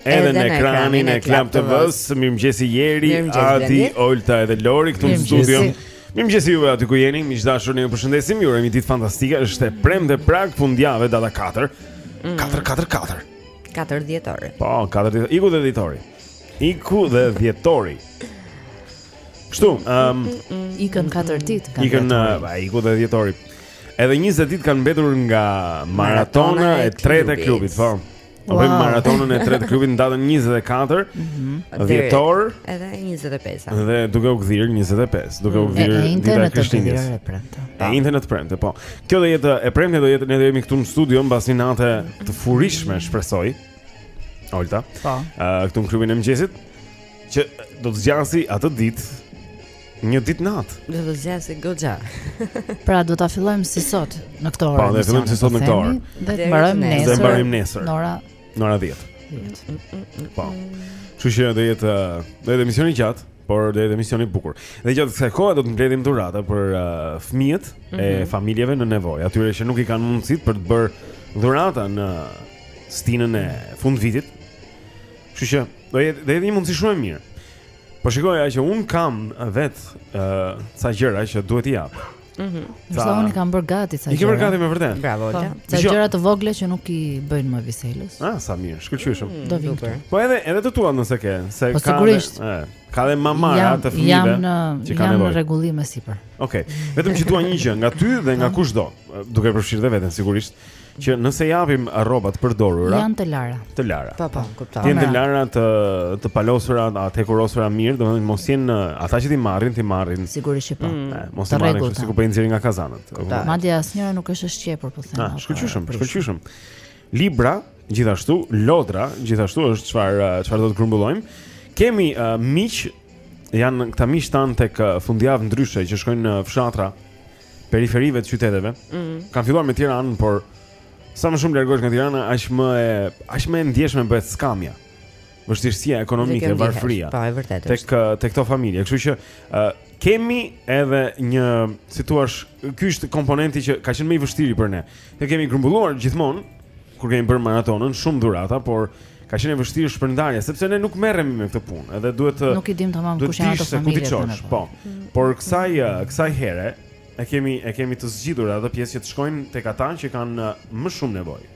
Edhe në ekranin e Klan TV-s, mirëmëngjesi Jeri, Adi, Olta edhe Lori këtu në studio. Mirëmëngjesi juve aty ku jeni, miq të dashur, ne ju përshëndesim. Ju urojmë një ditë fantastike. Është e premte prag fundjave data 4. 4 4 4. 4 dhjetori. Po, 4 dhjetori. Iku dhe dhjetori. Iku dhe dhjetori. Kështu, ëm, um, ikën 4 ditë kanë. Ikën, ba, uh, iku dhe dhjetori. Edhe 20 ditë kanë mbetur nga maratona e tretë e Club-it, po. Wow. Bëjmë maratonën e tretë të Club-it në datën 24 mm -hmm. dhjetor Edhe 25 a. Dhe duke u gdhirë 25 Duke u gdhirë mm. Dita e Krishtlindjes E premte E enjte e premte, po Kjo do jetë, e premte do jetë Ne do jemi këtu në studio mbas një nate të furishme shpresoj Olta Po uh, Këtu në klubin e mëngjesit Që do të zgjasi atë dit Një ditë natë. Do të zgjasë goxha. pra do ta fillojmë si sot në këtë orë. Po, e fillojmë si sot në këtë orë. Dhe të mbarojmë nesër. Dhe mbarojmë nesër. Në ora. Në ora 10. Po. Kështu që do jetë do jetë emision i gjatë, por do jetë emision i bukur. Dhe gjatë kësaj kohe do të mbledhim dhurata për uh, fëmijët mm -hmm. e mhm. familjeve në nevojë, atyre që nuk i kanë mundësitë për të bërë dhurata në stinën e fundvitit. Kështu që do jetë do jetë një mundësi shumë e mirë. Po shikoja që un kam vet ë uh, ca gjëra që duhet t'i jap. Mhm. Mm Se unë i kam bërë gati ca gjëra. I ke bërë gati me vërte. Bravo. Po, ca gjëra të vogla që nuk i bëjnë më Viselës. Ah, sa mirë, shkëlqyeshëm. Mm, Do vijmë. Po edhe edhe të tua nëse ke, se po, ka. Po sigurisht. Ka dhe mamaja të fëmijëve. Jam në jam në rregullim e sipër. Okej. Okay. Vetëm që dua një gjë nga ty dhe nga kushdo, duke përfshirë dhe veten sigurisht. Që nëse japim rroba të përdorura, t'jenë të lara. Të lara. Po, po, kuptoj. T'jenë të lara të të palosura, të hekurosura mirë, domethënë mos jenë ata që t'i marrin, t'i marrin. Sigurisht që po. Mm. Mos i marrin kështu sikur po i nxjerrin nga kazanët. Madje asnjëra nuk është e shqepur, po them. Ah, shkëlqyshëm, shkëlqyshëm. Libra, gjithashtu, lodra, gjithashtu është çfarë eh, çfarë do të grumbullojmë. Kemi uh, miq janë këta miqtë tanë tek eh, Fundjavë Ndryshe që shkojnë në fshatra periferive të qyteteve. Mm -hmm. Kanë filluar me Tiranën, por sa më shumë të largohesh nga Tirana, aq më e aq më e ndjeshme bëhet skamja. Vështirësia ekonomike, varfëria. Po, e vërtetë. Tek tek këto familje, kështu që uh, kemi edhe një, si të thuash, ky është komponenti që ka qenë më i vështiri për ne. Ne kemi grumbulluar gjithmonë kur kemi bërë maratonën, shumë dhurata, por ka qenë e vështirë shpërndarja sepse ne nuk merremi me këtë punë, edhe duhet të Nuk i dimë tamam kush janë ato familje të na. Po. Por kësaj eh, kësaj here e kemi e kemi të zgjidhur atë pjesë që të shkojnë tek ata që kanë eh, më shumë nevojë.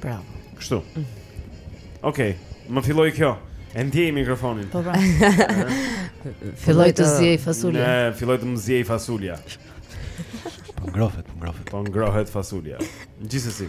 Bravo. Kështu. Okej, okay, më filloi kjo. E ndjej mikrofonin. Po bravo. filloi të ziejë fasulja. Më filloi të më ziejë fasulja. Po ngrohet, po ngrohet. Po ngrohet fasulja. Gjithsesi.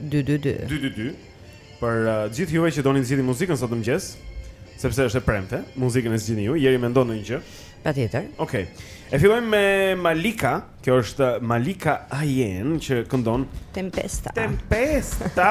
222 222 Për uh, gjithë juve që donin të zgjidhni muzikën sot në mëngjes, sepse është e premte, muzikën e zgjidhni ju, Jeri mendon ndonjë gjë. Patjetër. Okej. Okay. E fillojmë me Malika, kjo është Malika Ayane që këndon Tempesta. Tempesta.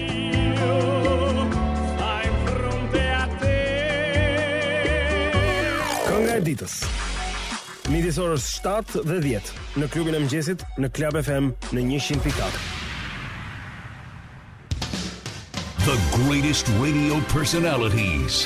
Kënga e ditës. Midis orës 7 dhe 10 në klubin e mëngjesit në Club FM në 100.4. The greatest radio personalities.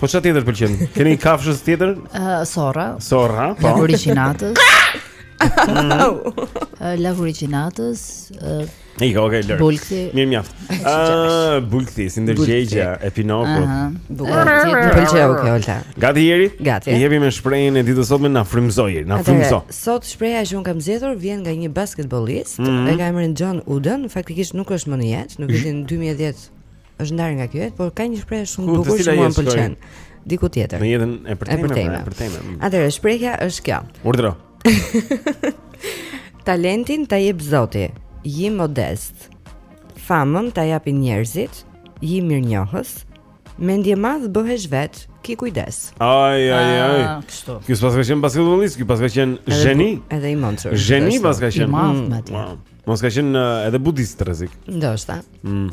Po çfarë tjetër pëlqen? Keni një kafshë tjetër? Uh, sorra. Sorra, po. Lakuriqi i natës. uh, Lakuriqi i natës. Uh, Ik, ok, lëre. Bulkthi. Mirë mjaft. Uh, bulkthi, si ndërgjegjja e Pinokut. Më pëlqeu kjo, Olta. Gati Jeri? Gati. Jepi me shprehjen e ditës sot me na frymëzu, na frymëzo. Sot shprehja që unë kam zgjedhur vjen nga një basketbolist, mm -hmm. e ka emrin John Wooden, faktikisht nuk është më në jetë, në vitin 2010 Është ndarë nga kjo jetë, por ka një shprehje shumë të bukur që mua më pëlqen. Diku tjetër. Në jetën e përtejme, e përtejme. Pra, Atëherë shprehja është kjo. Urdhëro. Talentin ta jep Zoti, ji modest. Famën ta japin njerëzit, ji mirënjohës. Mendjemadh bëhesh vetë, ki kujdes. Ai ai ah, ai. Kështu. Ky s'paska qenë basketbollist, ky paska qenë zheni. Edhe i mençur. Zheni paska qenë. Mos ka qenë eh, edhe budist rrezik. Ndoshta. Mm.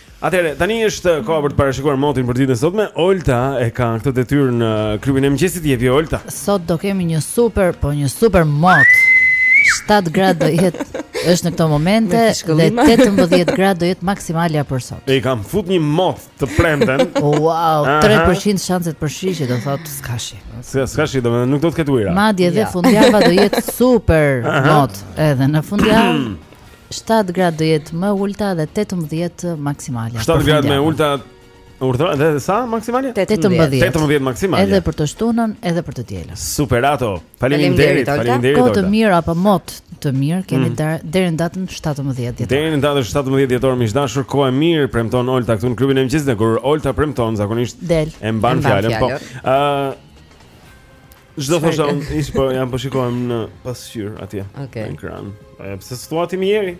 Atëherë, tani është koha për të parashikuar motin për ditën e sotme. Olta e ka këtë detyrë në klubin e mëngjesit jepi Olta. Sot do kemi një super, po një super mot. 7 gradë do jetë është në këto momente dhe 18 gradë do jetë maksimalja për sot. E kam fut një mot të premten. wow, 3% shanset për shi që do thotë s'ka shi. S'ka s'ka shi, domethënë nuk do të ketë ujëra. Madje edhe ja. fundjava do jetë super mot edhe në fundjavë. Shtatë gradë do jetë më e ulëta dhe 18 maksimale. Shtatë gradë më e ulëta Urdhëro dhe sa maksimale? 18. 18 maksimale. Edhe për të shtunën, edhe për të dielën. Superato. Faleminderit, faleminderit. Kohë të mirë apo mot të mirë keni mm. deri në datën 17 dhjetor. Deri në datën 17 dhjetor miq të dashur kohë e mirë premton Olta këtu në klubin e mëngjesit kur Olta premton zakonisht Del. e mban fjalën po. Ëh Çdo thosha unë ish po jam po shikohem në pasqyrë atje okay. në ekran. Po pse s'thua ti më Jeri?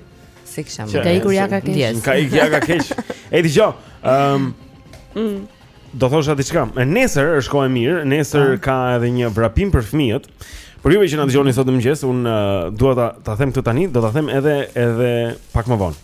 Se kisha më. Ka ikur jaka keq. Ka ikur jaka keq. Ej dëgjo. Ehm. Mm. Do thosha diçka. Nesër është kohë e mirë, nesër ah. ka edhe një vrapim për fëmijët. Por juve që na dëgjoni sot në mëngjes, unë uh, dua ta ta them këtë tani, do ta them edhe edhe pak më vonë.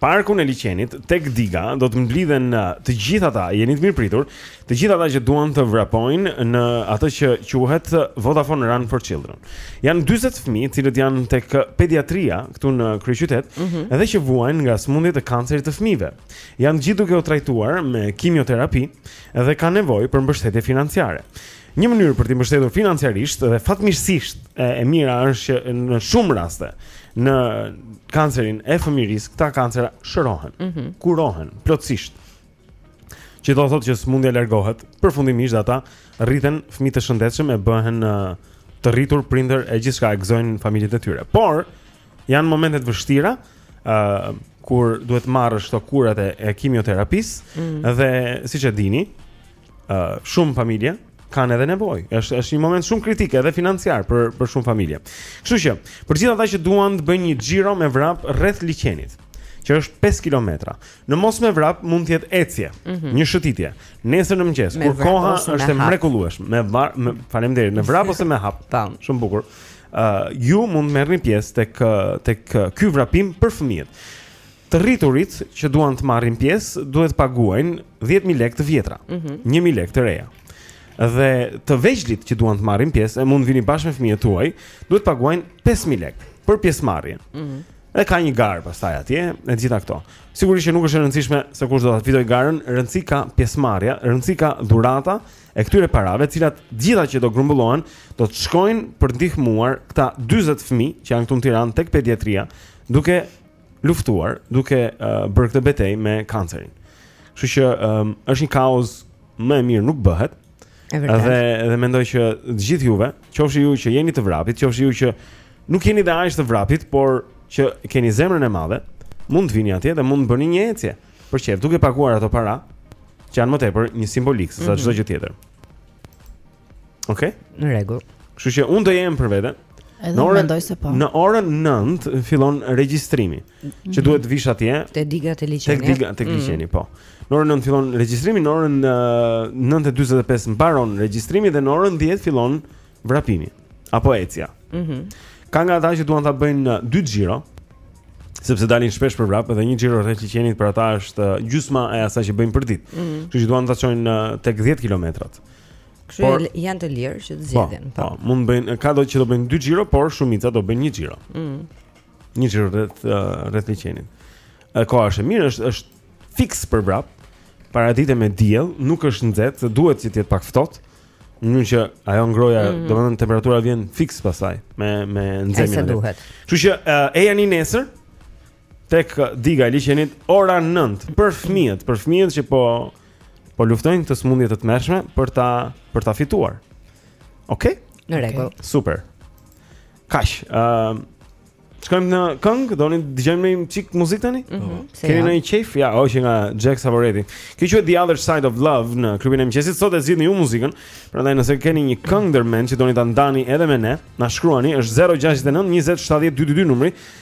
parkun e Liqenit tek diga do të mblidhen uh, të gjithë ata, jeni të mirëpritur, të gjithë ata që duan të vrapojnë në atë që quhet uh, Vodafone Run for Children. Janë 40 fëmijë, të cilët janë tek uh, pediatria këtu në kryeqytet, mm -hmm. edhe që vuajnë nga sëmundjet e kancerit të fëmijëve. Janë gjithë duke u trajtuar me kimioterapi dhe kanë nevojë për mbështetje financiare. Një mënyrë për t'i mbështetur financiarisht dhe fatmirësisht e, e mira është që në shumë raste në kancerin e fëmijërisë këta kancera shërohen, mm -hmm. kurohen plotësisht. Që do të thotë që smundja largohet, përfundimisht ata rriten fëmijë të shëndetshëm e bëhen të rritur prindër e gjithçka e gëzojnë familjet e tyre. Por janë momente të vështira, ë uh, kur duhet të marrësh këto kurat e, e kimioterapisë mm. dhe siç e dini, uh, shumë familje kanë edhe nevojë. Është është një moment shumë kritik edhe financiar për për shumë familje. Kështu që, për të gjithë ata që duan të bëjnë një xhiro me vrap rreth liqenit, që është 5 kilometra. Në mos me vrap mund të jetë ecje, mm -hmm. një shëtitje. Nesër në mëngjes, kur koha është e mrekullueshme, me, var, me faleminderit, me vrap ose me hap. Tam, shumë bukur. Ë, uh, ju mund të merrni pjesë tek tek ky vrapim për fëmijët. Të rriturit që duan të marrin pjesë duhet të paguajnë 10000 lekë të vjetra, mm -hmm. 1000 lekë të reja. Dhe të vegjlit që duan të marrin pjesë, e mund vini bashkë me fëmijët tuaj, duhet të paguajnë 5000 lekë për pjesëmarrjen. Ëh. Mm -hmm. Dhe ka një garë pastaj atje, e gjitha këto. Sigurisht që nuk është e rëndësishme se kush do ta fitojë garën, rëndësi ka pjesëmarrja, rëndësi ka dhurata e këtyre parave, të cilat gjitha që do grumbullohen, do të shkojnë për të ndihmuar këta 40 fëmijë që janë këtu në Tiranë tek pediatria, duke luftuar duke uh, bërë këtë betejë me kancerin. Kështu që um, është një kauzë më e mirë nuk bëhet. Dhe dhe mendoj që të gjithë juve, qofshi ju që jeni të vrapit, qofshi ju që nuk jeni dhe aq të vrapit, por që keni zemrën e madhe, mund të vini atje dhe mund të bëni një ecje për qejf, duke paguar ato para që janë më tepër një simbolikë se sa mhm. çdo gjë tjetër. Okej. Okay. Në rregull. Kështu që unë do jem për veten. Edhe unë mendoj se po. Në orën 9 fillon regjistrimi, mm -hmm. që duhet të vish atje. Te diga te liçeni. Te diga te liçeni, mm -hmm. po. Në orën 9 fillon regjistrimi, në orën uh, 9:45 mbaron regjistrimi dhe në orën 10 fillon vrapimi apo ecja. Mhm. Mm Ka nga ata që duan ta bëjnë dy xhiro, sepse dalin shpesh për vrap dhe një xhiro rreth liçenit për ata është gjysma e asaj që bëjnë për ditë. Mm -hmm. Kështu që duan ta çojnë tek 10 kilometrat. Kështu por, janë të lirë që të po, zgjedhin. Po, po, mund të bëjnë, ka do që do bëjnë dy xhiro, por shumica do bëjnë një xhiro. Mm. Një xhiro rreth rreth liçenit. Koha është e mirë, është është fiks për vrap. Paradite me diell, nuk është nxehtë, duhet që të jetë pak ftohtë. Në mënyrë që ajo ngrohja, mm -hmm. domethënë temperatura vjen fiks pasaj me me nxehtësinë. Kështu që uh, ejani nesër, tek diga e liqenit ora 9 për fëmijët, për fëmijët që po po luftojnë këtë sëmundje të tmerrshme për ta për ta fituar. Okej? Okay? Në rregull. Okay. Super. Kaq, ë uh, Shkojmë në këngë, doni të dëgjojmë një çik muzikë tani? Mm -hmm. Keni qejf? Ja, vjen nga Jack Savoretti. Kjo quhet The Other Side of Love në klubin e mëngjesit. Sot e zgjidhni ju muzikën. Prandaj nëse keni një këngë ndër mend që doni ta ndani edhe me ne, na shkruani, është 069 20 70 222 numri.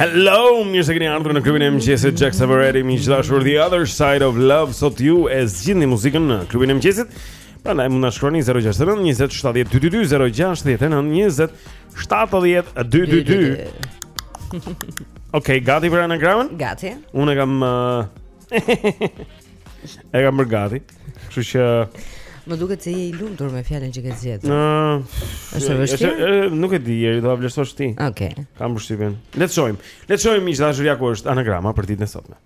Hello, mirë se keni ardhur në klubin e mëngjesit Jack Savoretti, miq të dashur The Other Side of Love, sot ju e zgjidhni muzikën në klubin e mëngjesit. Prandaj mund na shkruani 069 20 70 222 069 20 70 222. Okej, gati për anagramën? Gati. Unë kam uh, E kam bërë gati. Kështu që Më duket se je i lumtur me fjalën që ke zgjedhur. Ëh, është e vështirë. Nuk e di, do ta vlerësosh ti. Okej. Okay. Kam përshtypjen. Le të shojmë. Le të shojmë miq të dashur ja ku është anagrama për ditën e sotme.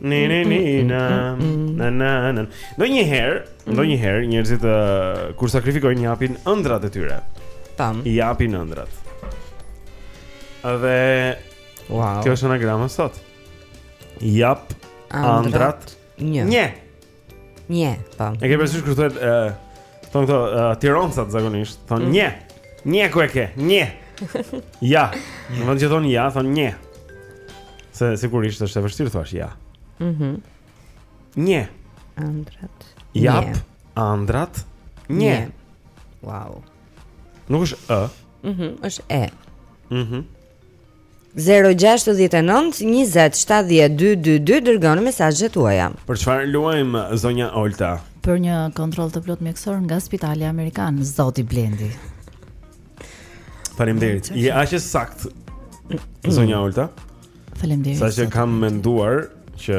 Ni ni ni na na na na. Ndonjëherë, ndonjëherë njerëzit ë kur sakrifikojnë japin ëndrrat e tyre. Tam. I japin ëndrrat. Dhe wow. Kjo është anagrama sot. Jap andrat nje. Nje. Nje, po. E ke parasysh kur thotë ë thon këto uh, tironcat zakonisht, thon mm. nje. Nje ku e ke? Nje. ja. Në vend që thon ja, thon nje. Se sigurisht është e vështirë të thuash ja. Mhm. Mm nje. Andrat. Jap, nje. andrat. Nje. nje. Wow. Nuk është ë. Mhm, mm është e. Mhm. Mm Zero gjashtëdhjetë e nëntë njëzet shtatëdhjetë dy dy dy dërgoni mesazhet tuaja. Për çfarë luajmë zonja Olta? Për një kontroll të plot mjekësor nga Spitali Amerikan, zoti Blendi. Faleminderit. Je aq e sakt. Zonja Olta. Faleminderit. Sa që kam menduar që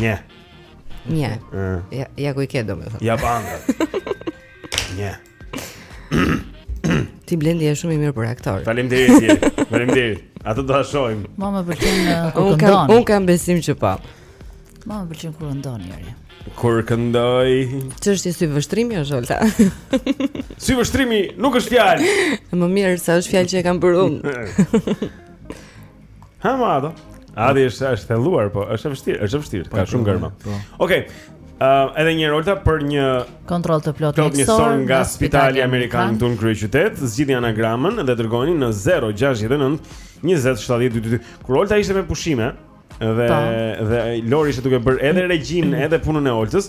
Nje. Nje. Ja, ja ku i ke domethënë. Jap andrat. Nje. Ti Blendi je shumë i mirë për aktor. Faleminderit. Faleminderit. Atë do ta shohim. Mua më pëlqen uh, kur këndon. Unë kam besim që po. Mua më pëlqen kur këndon njëri. Kur këndoj. Ç'është si vështrimi o Olta? si vështrimi nuk është fjalë. Më mirë se është fjalë që e kam bërë unë. Ha më ato. Adi është është thelluar, po është e vështirë, është e vështirë, po, ka shumë gërma. Po. Okej. Uh, edhe njëherë Olta për një kontroll të plotë mjekësor nga Spitali Amerikan këtu në kryeqytet, zgjidhni anagramën dhe dërgoni në 069 20 70 22. Kur Olta ishte me pushime dhe pa. Po. dhe Lori ishte duke bërë edhe regjin, edhe punën e Oltës,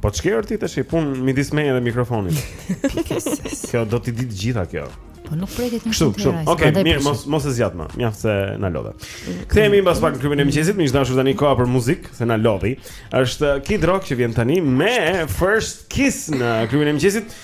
Po ç'ke ore ti tashi punë midis meje dhe mikrofonit. kjo do t'i dijë të gjitha kjo. Po nuk preket një shumë të rajtë. Okej, mirë, mos mos e zgjat më. Mjaft se na lodhe. Kthehemi mbas pak në klubin e mëngjesit, miq të dashur tani koha për muzikë, se na lodhi. Është Kid Rock që vjen tani me First Kiss në klubin e mëngjesit.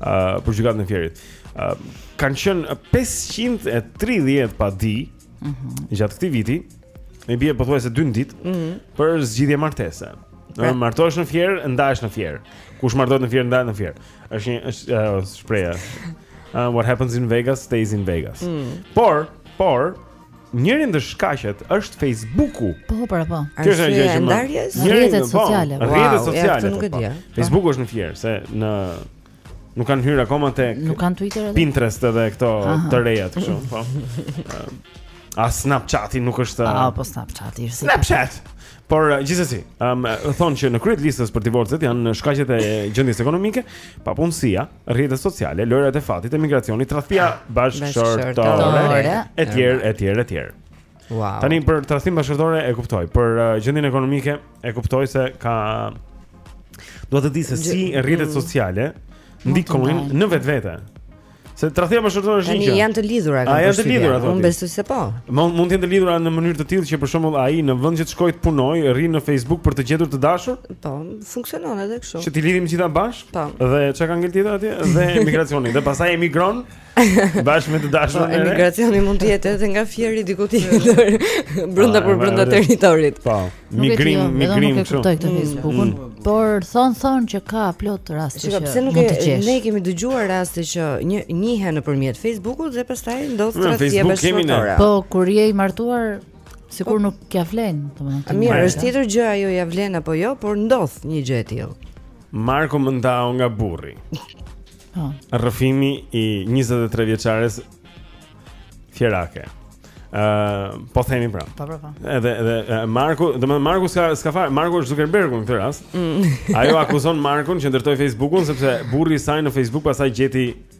uh, për gjykatën e Fierit. Uh, kanë qenë 530 padi mm -hmm. gjatë këtij viti. I bie pothuajse 2 në ditë mm -hmm. për zgjidhje martese. Në pra. martohesh në Fier, ndahesh në Fier. Kush martohet në Fier, ndahet në Fier. Është një është uh, shprehja. Uh, what happens in Vegas stays in Vegas. Mm. Por, por Njëri ndër shkaqet është Facebooku. Po, po, po. Kjo është gjë që më. Rrjetet po, sociale. Rrjetet sociale. Po. Po. Facebooku është në Fier se në nuk kanë hyrë akoma te Nuk kanë Twitter edhe. Pinterest edhe këto të reja kështu, po. A Snapchati nuk është A po Snapchati është. Snapchat. Por uh, gjithsesi, ëm um, thonë që në krye të listës për divorcet janë shkaqet e gjendjes ekonomike, papunësia, rrjetet sociale, lojrat e fatit, emigracioni, tradhtia bashkëshortore, etj, etj, etj. Wow. Tani për tradhtinë bashkëshortore e kuptoj, për uh, gjendjen ekonomike e kuptoj se dua të di se si rrjetet mm. sociale ndikojnë në vetvete. Se tradhtia bashkëshortore është një gjë. Janë të lidhura këto. A janë të lidhura ato? Unë besoj se po. Mund mund të jenë të lidhura në mënyrë të tillë që për shembull ai në vend që të shkojë të punojë, rri në Facebook për të gjetur të dashur? Po, funksionon edhe kështu. Që t'i lidhim gjithë bashkë? Po. Dhe çka ka ngel tjetër atje? Dhe emigracioni. Dhe pastaj emigron bashkë me të dashurën po, e re. Emigracioni mund të jetë edhe nga Fieri diku tjetër, brenda ah, për brenda territorit. Po. Migrim, jo, migrim këtu. Nuk e kuptoj këtë mm. Facebookun, mm. por thonë thonë që ka plot raste që pse nuk e ne kemi dëgjuar raste që një njihen nëpërmjet Facebookut dhe pastaj ndodh mm, tradhtia bashkëshortore. Po, kur je i martuar Sikur nuk ia vlen, domethënë. Mirë, është tjetër gjë ajo ia vlen apo jo, por ndodh një gjë e tillë. Marku më ndau nga burri. Po. Rrëfimi i 23 vjeçares fierake. Ë, uh, po themi pra. Po po. Edhe edhe Marku, domethënë Marku s'ka s'ka fare, Marku është Zuckerbergu në këtë rast. Mm. Ajo akuzon Markun që ndërtoi Facebookun sepse burri i saj në Facebook pastaj gjeti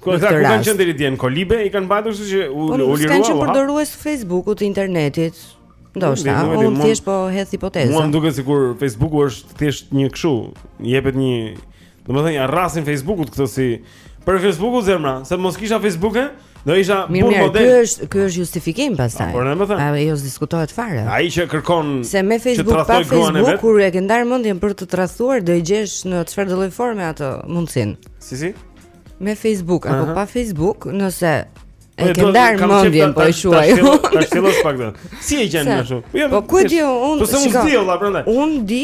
Ku ka, ku kanë qenë deri dje në Kolibe i kanë mbajtur siç u po, u liruan. Kanë qenë përdorues Facebook-ut, internetit. Ndoshta, unë thjesht po hedh hipoteza. Mua m'duket sikur Facebooku është thjesht një kështu, jepet një, domethënë ja rrasin Facebookut këtë si për Facebookun zemra, se mos kisha Facebookun, do isha burr model. Mirë, ky është ky është justifikim pastaj. Po, po them. Ajo s'diskutohet fare. Ai që kërkon se me Facebook pa Facebook kur e ke ndar mendjen për të tradhtuar do i gjesh në çfarëdo lloj forme atë mundsinë. Si si? Me Facebook apo uh -huh. pa Facebook, nëse e ke ndar mendjen po e shuaj. Ta thellosh pak dot. Si e gjen ashtu? Po, jo, po ku di unë? Po se s'e di valla prandaj. Unë di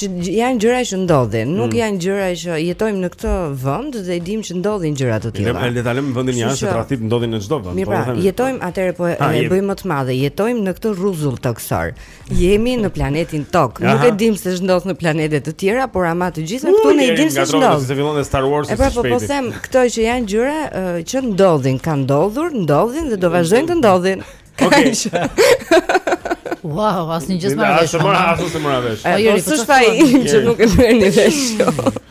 që janë gjëra që ndodhin, nuk mm. janë gjëra që jetojmë në këtë vend dhe e dimë që ndodhin gjëra të tilla. Ne le ta lëmë vendin jashtë, pra ato ndodhin në çdo vend. Po pra, jetojmë atëre po e bëjmë më të madhe, jetojmë në këtë rruzull toksor. Jemi në planetin Tok. Nuk e dim se ç'ndodh në planete të tjera, por ama të gjitha këtu ne e dim se ç'ndodh. Se fillon Star Wars-i pra, së po, po shpejti. Po them, këto që janë gjëra që ndodhin, kanë ndodhur, ndodhin dhe do vazhdojnë të ndodhin. Okej. Wow, asnjë gjë s'më vjen. Ashtu më ashtu s'më vjen. Po jeri, po s'është ai që nuk e merrni vesh.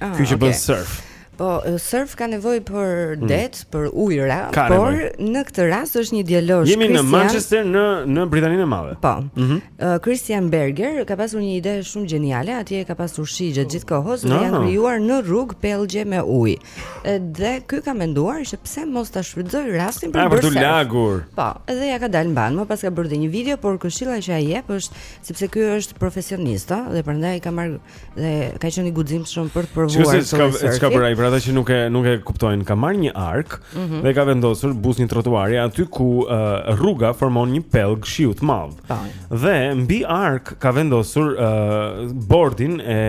Ah, Ky që okay. bën surf. Po, surf ka nevojë për mm. det, mm. për ujëra, ka por nevoj. në këtë rast është një djalosh Christian. Jemi në Manchester në në Britaninë e Madhe. Po. Mm -hmm. uh, Christian Berger ka pasur një ide shumë gjeniale, atje ka pasur shi gjatë gjithë kohës dhe no. janë krijuar në rrugë pellgje me ujë. Dhe ky ka menduar se pse mos ta shfrytëzoj rastin për të bërë. Për lagur. Po, edhe ja ka dalë mbanë, më pas ka bërë një video, por këshilla që ai jep është sepse ky është profesionist, dhe prandaj ka marrë dhe ka qenë i guximshëm për të provuar. Çfarë ka çfarë ka bërë ai për ata që nuk e nuk e kuptojnë? Ka marrë një arkë mm -hmm. dhe ka vendosur buzë një trotuari aty ku uh, rruga formon një pellg shiu të madh. Po. Dhe mbi arkë ka vendosur uh, bordin e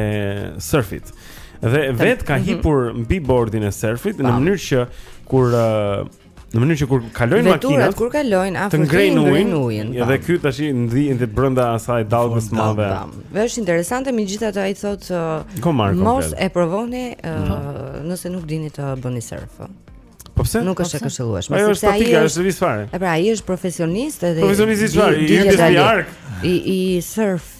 surfit. Dhe vet ka mhm. hipur mbi bordin e surfit në mënyrë që kur uh, Në mënyrë që kur kalojnë makinat, veturat kur kalojnë afër të ngrejnë ujin, ujin edhe po. ky ta ndihet brenda asaj dallgës së madhe. Dhe është interesante megjithatë ai thotë uh, mos e provoni uh, mm. nëse nuk dini të bëni surf. Po pse? Nuk është e këshillueshme. Ajo është patika, është vis fare. E pra, ai është profesionist edhe profesionist i çfarë? I i surf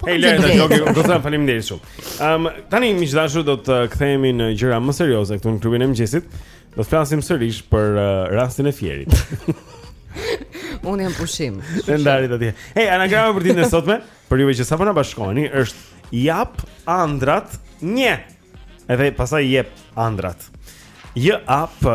Po hey, Lori, do të do të faleminderit shumë. Ehm, um, tani miq të dashur do të kthehemi në gjëra më serioze këtu në klubin e mëngjesit. Do të flasim sërish për uh, rastin e Fierit. Unë jam pushim. Të ndarit atje. Hey, anagrama për ditën e sotme, për juve që sapo na bashkoheni, është jap andrat një. Edhe pastaj jep andrat. J A P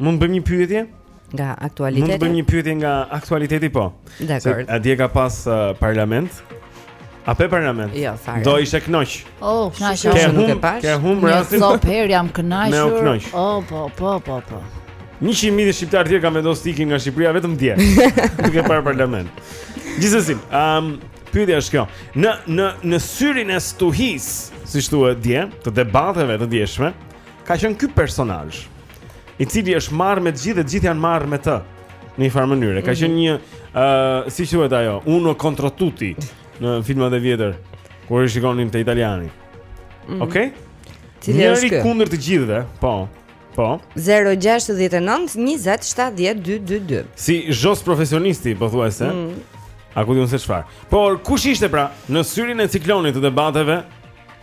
Mund të bëjmë një pyetje? Nga aktualiteti. Mund të bëjmë një pyetje nga aktualiteti po. Dakord. A dje ka pas uh, parlament? A pe parlament? Jo, fare. Do ishe knoq. Oh, knoq, ke humb, nuk e pash. Ke humb rastin. Po per jam kënaqur. Me u Oh, po, po, po, po. 100 mijë shqiptarë tjerë kanë vendosur t'ikin nga Shqipëria vetëm dje. Duke parë parlament. Gjithsesi, ëm um, pyetja është kjo. Në në në syrin e stuhisë, siç thuhet, dje, të debateve të djeshme, ka qenë ky personazh. i cili është marrë me të gjithë dhe të gjithë janë marrë me të në një farë mënyrë. Ka mhm. qenë një ë uh, si thuhet ajo, uno contro tutti në filmat e vjetër kur i shikonim te italiani. Mm. Okej. Okay? Njëri kundër të gjithëve, po. Po. 069 20 70 222. Si Zhos profesionisti, pothuajse. Mm. A ku di unë se çfarë? Por kush ishte pra në syrin e ciklonit të debateve?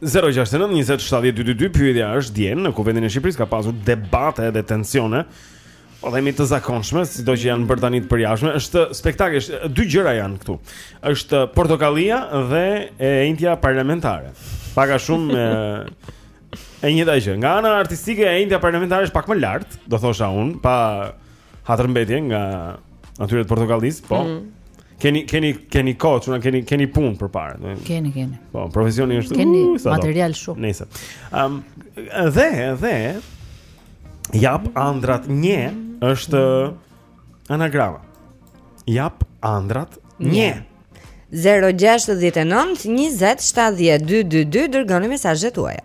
069 20 70 222 pyetja është dje në Kuvendin e Shqipërisë ka pasur debate dhe tensione. Po themi të zakonshme, sido që janë bërë tani të përjavshme, është spektakël, është dy gjëra janë këtu. Është portokallia dhe e enjtja parlamentare. Pak a shumë e, e njëjta gjë. Nga ana artistike e enjtja parlamentare është pak më lart, do thosha unë, pa Hatërmbetje nga ana e atyre t'portokallisë, po. Mm -hmm. Keni keni keni kohë, çuna keni keni punë përpara, do Keni, keni. Po, profesioni është keni uh, material shumë. Nëse. Ëm um, dhe dhe jap andrat një është anagrama. Jap andrat një. 069 20 70 222 dërgoni mesazhet tuaja.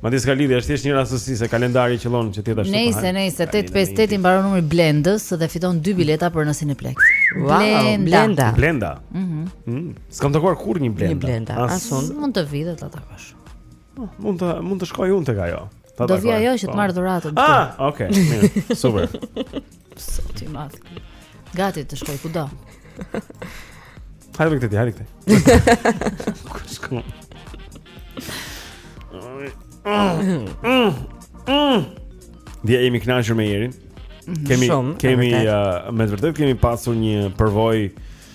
Madje s'ka lidhje, është thjesht një rastësi se kalendari qëllon që të jetë ashtu. Nëse, nëse 858 i mbaron numri Blendës dhe fiton dy bileta për në Cineplex. Wow, Blenda. Blenda. Mhm. Mm S'kam takuar kurrë një Blenda. Një Blenda. As unë, mund të vish dhe ta takosh. Po, mund të mund të shkoj unë tek ajo. Do vijë ajo që të po. marrë dhuratën. Ah, okay. Super. Zot i madh. Gati të shkoj kudo. Hajde këtej, hajde këtej. Ku shkon? Dhe jemi kënaqur me Erin. Mhm. Kemi Shumë, kemi uh, me të vërtetë kemi pasur një përvojë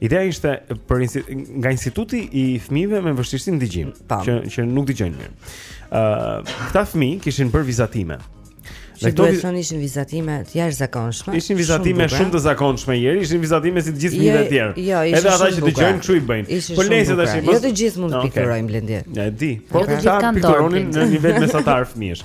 Ideja ishte për insti nga instituti i fëmijëve me vështirësi në dëgjim, që që nuk dëgjojnë mirë. Ë, uh, këta fëmijë kishin bërë vizatime. Në këto vizat... thonë ishin vizatime të jashtëzakonshme. Ishin vizatime shumë, shumë të zakonshme Eri, ishin vizatime si të gjithë fëmijët e tjerë. Jo, jo, Edhe ata që dëgjojnë kështu i bëjnë. Po nejse tash. Jo të gjithë mund të pikturojnë Blendi. Ja e di. Jo të gjithë kanë dorë. Pikturonin në nivel mesatar fëmijësh.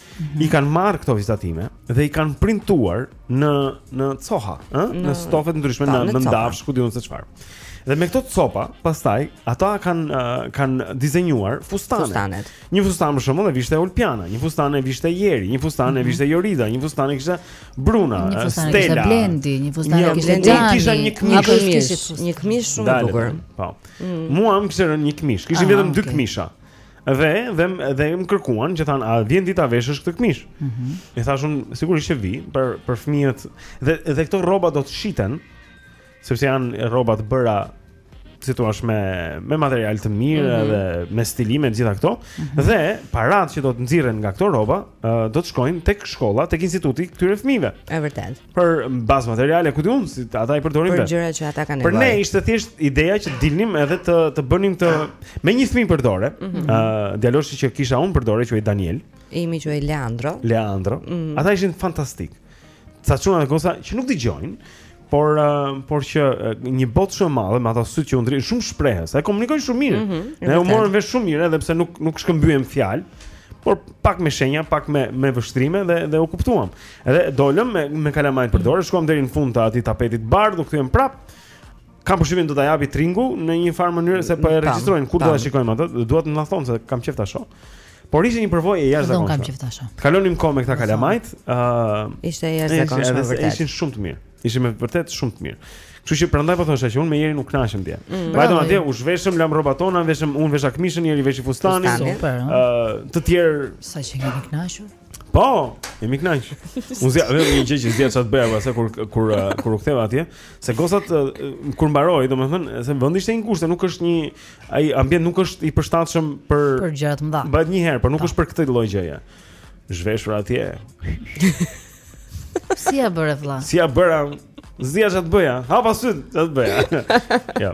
i kanë marrë këto vizatime dhe i kanë printuar në në coha, ë, në, në stofe të ndryshme në mëndafsh, ku di un se çfarë. Dhe me këto copa, pastaj ata kanë uh, kanë dizenjuar fustane. Fustanet. Një fustan për shembull e vishte Ulpiana, një fustan e vishte Jeri, një fustan mm -hmm. e mhm. vishte Jorida, një fustan e kishte Bruna, një fustan Stella. Një fustan e kishte Blendi, një fustan e kishte Dani. Unë kisha një këmishë, një këmishë shumë e bukur. Po. Mm. Mua më kishte një këmishë, kishin ah, vetëm dy këmisha. Dhe dhe dhe më kërkuan që thanë a vjen ti ta veshësh këtë këmishë. Mhm. Mm I thash un sigurisht që vi për për fëmijët dhe dhe këto rroba do të shiten sepse janë rroba të bëra si thua me me material të mirë mm -hmm. dhe me stilime e të gjitha këto mm -hmm. dhe paratë që do të nxirren nga këto rroba uh, do të shkojnë tek shkolla, tek instituti i këtyre fëmijëve. Është vërtet. për bazë materiale, ku di un si ata i përdorin vetë. Për gjëra që ata kanë nevojë. Për ne ishte thjesht ideja që dilnim edhe të të bënim të me një fëmijë për dorë. Ëh, mm -hmm. uh, djaloshi që kisha unë për dorë quhej Daniel. E imi quhej Leandro. Leandro. Mm -hmm. Ata ishin fantastikë. Ca çuna e goca që nuk dëgjojnë, por uh, por që uh, një botë shumë e madhe me ato sy që u ndrijnë shumë shprehës. Ai komunikoi shumë mirë. Mm -hmm. Ne u morëm vesh shumë mirë edhe pse nuk nuk shkëmbyem fjalë por pak me shenja, pak me me vështrime dhe dhe u kuptuam. Edhe dolëm me me kalamajt për dorë, shkuam deri në fund të atij tapetit të bardhë, u kthyem prapë. Kam përshtypjen do ta japi Tringu, në një farë mënyrë se po e regjistrojnë kur do ta shikojmë atë, dua të na thonë se kam qejf ta shoh. Por ishte një përvojë e jashtëzakonshme. Kam qejf ta shoh. Kalonim kohë me këta kalamajt, ë uh, ishte e jashtëzakonshme vërtet. Ishin shumë të mirë. Ishin me vërtet shumë të mirë. Kështu që prandaj po thosha që unë me Jerin u kënaqëm dje. Mm, Vajtëm atje, u zhveshëm, lamë rrobat tona, veshëm, unë vesha këmishën, Jeri veshi fustanin. Ë, uh, të tjerë ça, jemi kënaqur. Po, jemi kënaq. Unë s'dija, vetëm një gjë që s'dija ça të bëja pas kur kur uh, kur u ktheva atje, se gocat uh, kur mbaroi, domethënë, se vendi ishte i ngushtë, nuk është një ai ambient nuk është i përshtatshëm për për gjëra të mëdha. Bëhet një herë, por nuk po. është për këtë lloj gjëje. Zhveshur atje. Si ja bëre vëlla? Si ja bëra? S'dija ça të bëja. Hapa sytë, ça të bëja. Ja.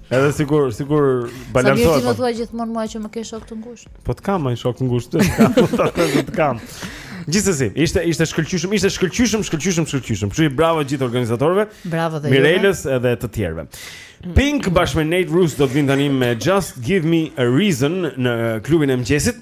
Edhe sikur sikur balancohet. Sa mirë ti më thua gjithmonë mua që më ke shok të ngushtë. Po të kam ai shok të ngushtë, të kam, të kam. Gjithsesi, ishte ishte shkëlqyshëm, ishte shkëlqyshëm, shkëlqyshëm, shkëlqyshëm. Kështu, bravo gjithë organizatorëve. Bravo dhe Mirelës edhe të tjerëve. Mm. Pink bashkë me Nate Ruess do të vinë tani me Just Give Me a Reason në klubin e mëngjesit.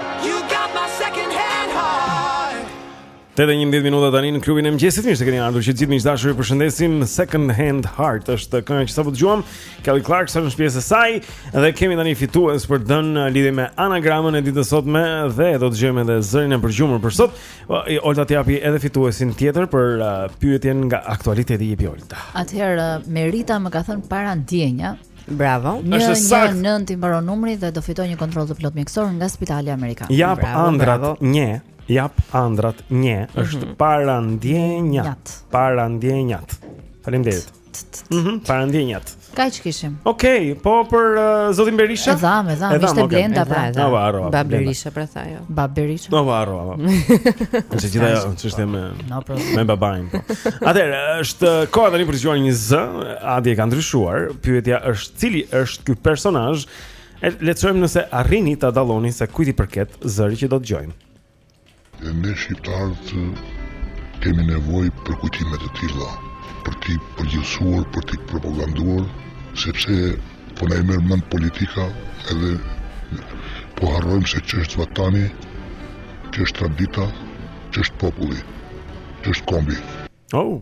Tetë e njëmbëdhjetë minuta tani në klubin e mëngjesit Mirë se keni ardhur që të gjithë miq të dashur ju përshëndesim Second Hand Heart është kënga që sapo dëgjuam Kelly Clarkson është pjesë e saj Dhe kemi tani fitues për t'dhënë uh, lidhje me anagramën e ditës sotme Dhe do dëgjojmë edhe zërin e përgjumur për sot po, Olta ta japi edhe fituesin tjetër për uh, pyetjen nga aktualiteti jepi Olta Atëherë uh, Merita më ka thënë parandjenja Bravo. Është e saktë. Një nëntë mbaron numri dhe do fitojë një kontroll të plotë mjekësor nga Spitali Amerikan. Jap andrat një. Jap andrat një. Mm -hmm. Është para ndjenjat. Para ndjenjat. Faleminderit. Mhm, mm para ndjenjat. Kaç kishim? Okej, okay, po për uh, zotin Berisha. E dhamë, e dhamë, ishte okay. Brenda pra. E dhamë, e dhamë. E dhamë. Bab Berisha pra tha jo. Bab Berisha. Po varro. E gjithë ajo çështje me me babain po. Atëherë, është koha tani për të dëgjuar një zë. Adi e ka ndryshuar, pyetja është cili është ky personazh? E le të shohim nëse arrini ta dalloni se kujt i përket zëri që do të dëgjojmë. Ne shqiptarët kemi nevojë për kujtime të tilla, për t'i përgjithësuar, për t'i propaganduar, sepse po na i merr mendtë politika edhe po harrojmë se ç'është vatani, ç'është tradita, ç'është populli, ç'është kombi. Oh.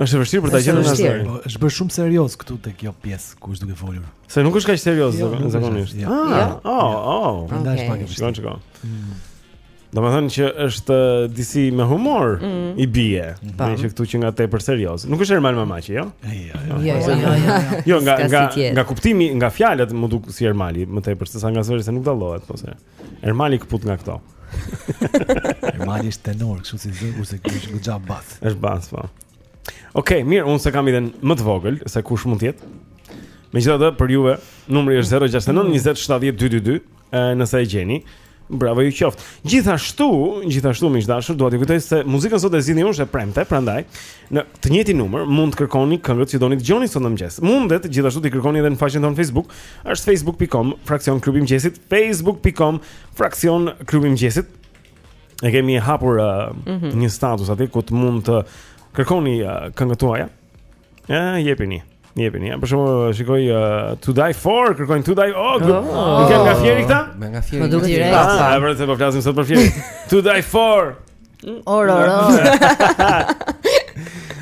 Është vështirë për ta gjetur nga zëri. Po, është bërë shumë serioz këtu tek kjo pjesë ku është duke folur. Se nuk është kaq serioz jo, zakonisht. Jo. Ah, jo. oh, oh. Prandaj është pak e vështirë. Shikon, mm. Domethënë që është uh, disi me humor mm. i bie, me që këtu qënka tepër serioz. Nuk është Ermal Mamaqi, jo? Jo, jo, jo. Jo, jo, jo. jo nga nga nga kuptimi, nga fjalët më duket si Ermali, më tepër se sa nga zëri se nuk dallohet, po se. Ermali këput nga këto. Ermali është tenor, kështu si zë kurse ky është goxha bas. Është bas po. Okej, okay, mirë, unë s'e kam idenë më të vogël se kush mund të jetë. Megjithatë për juve numri është 069 20 70 222, nëse e gjeni. Bravo ju qoftë. Gjithashtu, gjithashtu miq të dashur, dua t'ju kujtoj se muzikën sot e zgjidhni ju është e premte, prandaj Në të njëjtin numër mund të kërkoni këngët që doni të dëgjoni sot në mëngjes. Mundet gjithashtu t'i kërkoni edhe në faqen tonë Facebook, është facebook.com fraksion klubi i mëngjesit, facebook.com fraksion klubi i mëngjesit. Ne kemi hapur uh, mm -hmm. një status atje ku të mund të kërkoni uh, këngët tuaja. Ja, jepini. Jepini, për shembull shikoj uh, To Die For, kërkojnë To Die Oh, oh. oh. Nuk janë nga Fieri këta? Me nga Fieri Më duket direkt Ah, po. e vërtetë se po flasim sot për Fierin To Die For Or, or,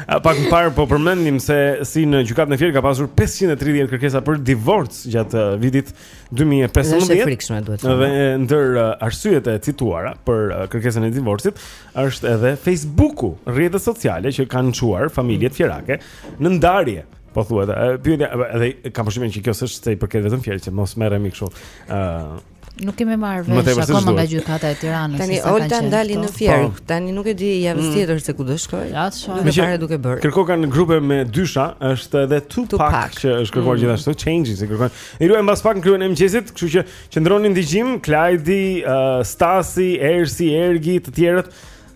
A pak më parë po përmendim se si në gjykatë në Fier ka pasur 530 kërkesa për divorc gjatë uh, vitit 2015. Është e frikshme duhet të thënë. Dhe ndër uh, arsyet e cituara për uh, kërkesën e divorcit është edhe Facebooku, rrjetet sociale që kanë çuar familjet fierake. Mm Në ndarje, po thuhet. Pyetja edhe kam përshtypjen që kjo s'është se i përket vetëm Fierit, mos merremi kështu. ë uh, Nuk kemi marrë vesh akoma nga gjykata e Tiranës. Tani Olta ndali në Fier. Po. Tani nuk e di javën mm. tjetër se ku do shkojë. Ja, shohim çfarë do të bëjë. Kërkokan grupe me dysha, është edhe Tupac, Tupac. që është kërkuar mm. gjithashtu Changes e kërkojnë. I luajmë mbas pak në klubin e mëngjesit, kështu që qëndroni në dëgjim, Klajdi, uh, Stasi, Ersi, Ergi, të tjerët.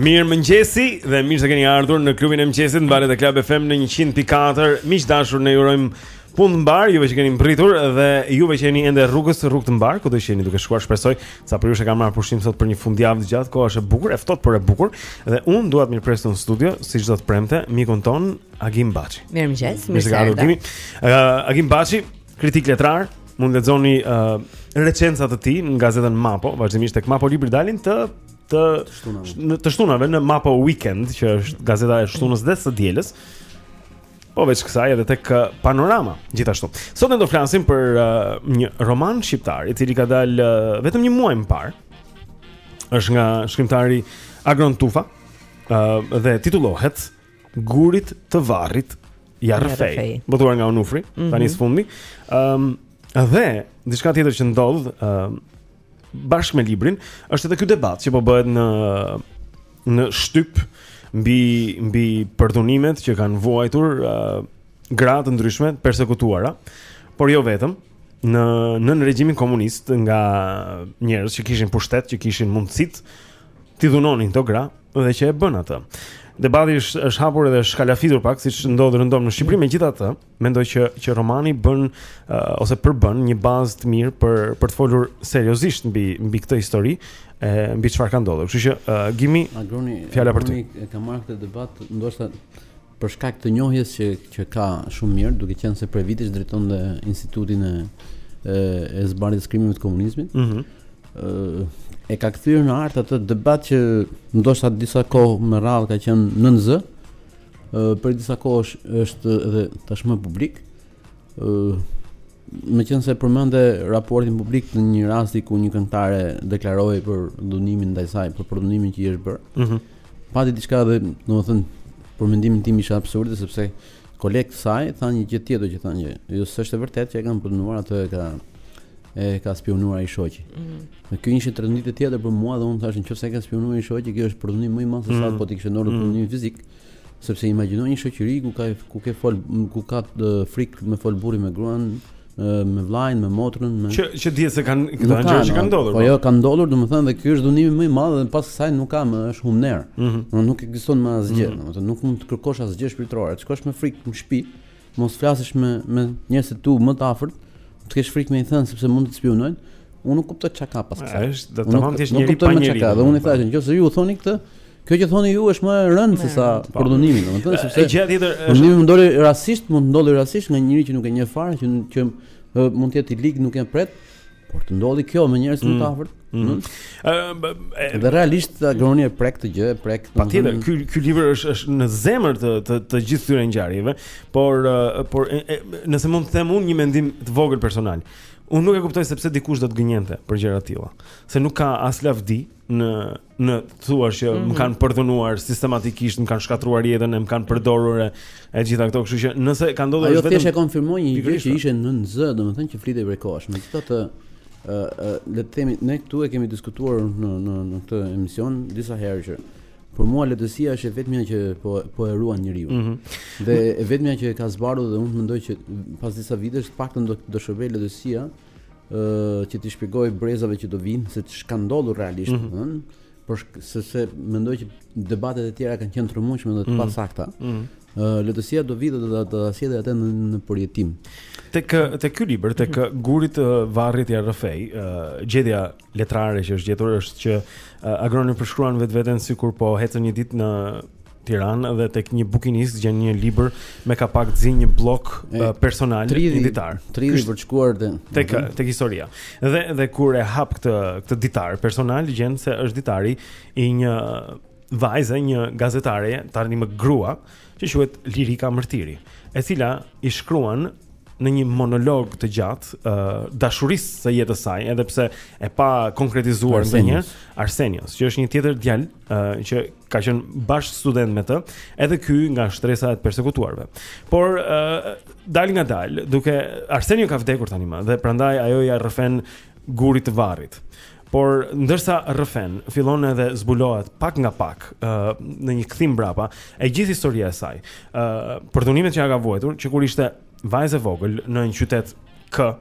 Mirë mëngjesi dhe mirë se keni ardhur në klubin e mëngjesit në valët e Club FM në 100.4 Miq të dashur ne ju urojmë punë të mbarë, juve që keni mbritur dhe juve që jeni ende rrugës rrugë të mbarë Kudo që jeni duke shkuar shpresoj, disa prej jush keni marrë pushim sot për një fundjavë të gjatë Koha është e bukur, e ftohtë por e bukur Dhe unë dua të mirëpres në studio, si çdo të premte, mikun tonë, Agim Baçi. Mirëmëngjes, mirë se erdhët. Mirë se erdhët. Agim Baçi, kritik letrar, mund të lexoni uh, recensa të tij në gazetën Mapo, vazhdimisht tek Mapo Libri dalin të të shtunave. Të shtunave në Mapo Weekend, që është gazeta e shtunës dhe së dielës. Po veç kësaj edhe tek uh, Panorama, gjithashtu. Sot ne do flasim për uh, një roman shqiptar, i cili ka dalë uh, vetëm një muaj më parë. Është nga shkrimtari Agron Tufa, uh, dhe titullohet gurit të varrit ia rrëfej, botuar nga Onufri, mm -hmm. tani së fundi. Ëm um, dhe diçka tjetër që ndodh ëm um, bashkë me librin është edhe ky debat që po bëhet në në shtyp mbi mbi përdhunimet që kanë vuajtur uh, gra të ndryshme të persekutuara, por jo vetëm në nën regjimin komunist nga njerëz që kishin pushtet, që kishin mundësitë t'i dhunonin këto gra dhe që e bënë atë. Debati është është hapur edhe është shkalafitur pak siç ndodh rëndom në Shqipëri, megjithatë, mendoj që që romani bën uh, ose përbën një bazë të mirë për për të folur seriozisht mbi mbi këtë histori, e mbi çfarë ka ndodhur. Kështu që uh, Gimi, Agroni, fjala për ty. Agroni e ka marrë këtë debat, ndoshta Për shkak të njohjes që që ka shumë mirë, duke qenë se prej vitesh drejton dhe Institutin e e, e zbardhjes së krimeve të komunizmit. Mhm. Mm e ka kthyer në art atë debat që ndoshta disa kohë me radhë ka qenë nën zë. Ë prej disa kohësh është edhe tashmë publik. Ë Meqenëse përmende raportin publik të një rasti ku një këngëtare deklaroi për dhunimin ndaj saj, për përdhunimin që i është bërë. Ëh. Mm -hmm. Pati diçka dhe, domethënë, për mendimin tim ishte absurde sepse kolegë të saj thanë një gjë tjetër që thanë që jo s'është e vërtetë që e kanë përdhunuar atë e ka e ka spiunuar ai shoqi. Ëh. Mm -hmm. Ky ishte tronditje tjetër për mua dhe unë thashë nëse e ka spiunuar ai shoqi, kjo është përdhunim më i madh se sa mm -hmm. po t'i kishte ndodhur mm -hmm. fizik. Sepse imagjino një shoqëri ku ka ku ke fol ku ka frikë me fol burri me gruan, me vllajën, me motrën, me Që që dihet se kanë këto gjëra që kanë ndodhur. Po, po. jo, kanë ndodhur, domethënë dhe ky është dhunimi më i madh dhe pas kësaj nuk ka më, është humnerë. Mm -hmm. Nuk ekziston më asgjë, mm -hmm. domethënë nuk mund të kërkosh asgjë shpirtërore. Të shkosh me frikë në shtëpi, Mos flasësh me me njerëz të tu më të afërt, të kesh frikë me i thënë sepse mund të spiunojnë. Unë nuk kuptoj çka ka pas kësaj. Është, do të thotë ti je njeri pa njeri. Dhe unë i thashë, nëse ju thoni këtë, kjo që thoni ju është më e rëndë se sa përdhunimi, domethënë sepse gjëja tjetër është përdhunimi mund të ndodhi rastësisht, mund të ndodhi rastësisht nga një njeri që nuk e njeh fare, që që mund të jetë i lig, nuk ia pret. Por të ndodhi kjo me njerëz më të mm. afërt. Ëh, mm. mm. dhe realisht Agroni e prek këtë gjë, e prek. Patjetër, ky ky libër është është në zemër të të, të gjithë këtyre ngjarjeve, por por e, e, nëse mund të them unë një mendim të vogël personal. Unë nuk e kuptoj sepse dikush do të gënjente për gjëra të tilla, se nuk ka as lavdi në në thua që mm -hmm. më mhm. kanë përdhunuar sistematikisht, më kanë shkatërruar jetën, më kanë përdorur e, e gjithë këto, kështu që nëse ka ndodhur vetëm Ajo thjesht e konfirmoi një gjë që ishte në zë, domethënë që flitej prej kohësh, me këto të ë ë le të themi ne këtu e kemi diskutuar në në në këtë emision disa herë që për mua letërsia është e vetmja që po po e ruan njeriun. Mm -hmm. Dhe e vetmja që e ka zbardhur dhe unë mendoj që pas disa vitesh të paktën do do shërbejë letërsia, ë që t'i shpjegojë brezave që do vijnë se ç'ka ndodhur realisht, mm -hmm. por sepse mendoj që debatet e tjera kanë qenë të rrëmujshme dhe të mm -hmm. pasakta. Mm -hmm. Letërsia do vijë dhe do ta sjellë atë në, në përjetim. Tek tek ky libër, tek mhm. Gurit të varrit ia rrëfej, gjetja letrare që është gjetur është që uh, Agroni përshkruan vetveten sikur po ecën një ditë në Tiranë dhe tek një bukinist gjen një libër me kapak të zi një bllok uh, personal ditar. Po për të shkuar te tek tek historia. Dhe dhe kur e hap këtë këtë ditar personal gjen se është ditari i një vajze, një gazetare, tanimë grua, që quhet Lirika Mërtiri, e cila i shkruan në një monolog të gjatë uh, dashurisë së jetës së saj, edhe pse e pakonkretizuar ndonjë Arsenios, që është një tjetër djalë uh, që ka qenë bashkëstudent me të, edhe ky nga shtresa e të persekutuarve. Por uh, dalëngadalë, duke Arsenio ka vdekur tanimë dhe prandaj ajo ia rrëfen gurit të varrit. Por ndërsa rrëfen, fillon edhe zbulohet pak nga pak ë uh, në një kthim brapa e gjithë historia e saj. ë uh, Përdhunimet që ajo ka vuajtur, që kur ishte vajzë e vogël në një qytet K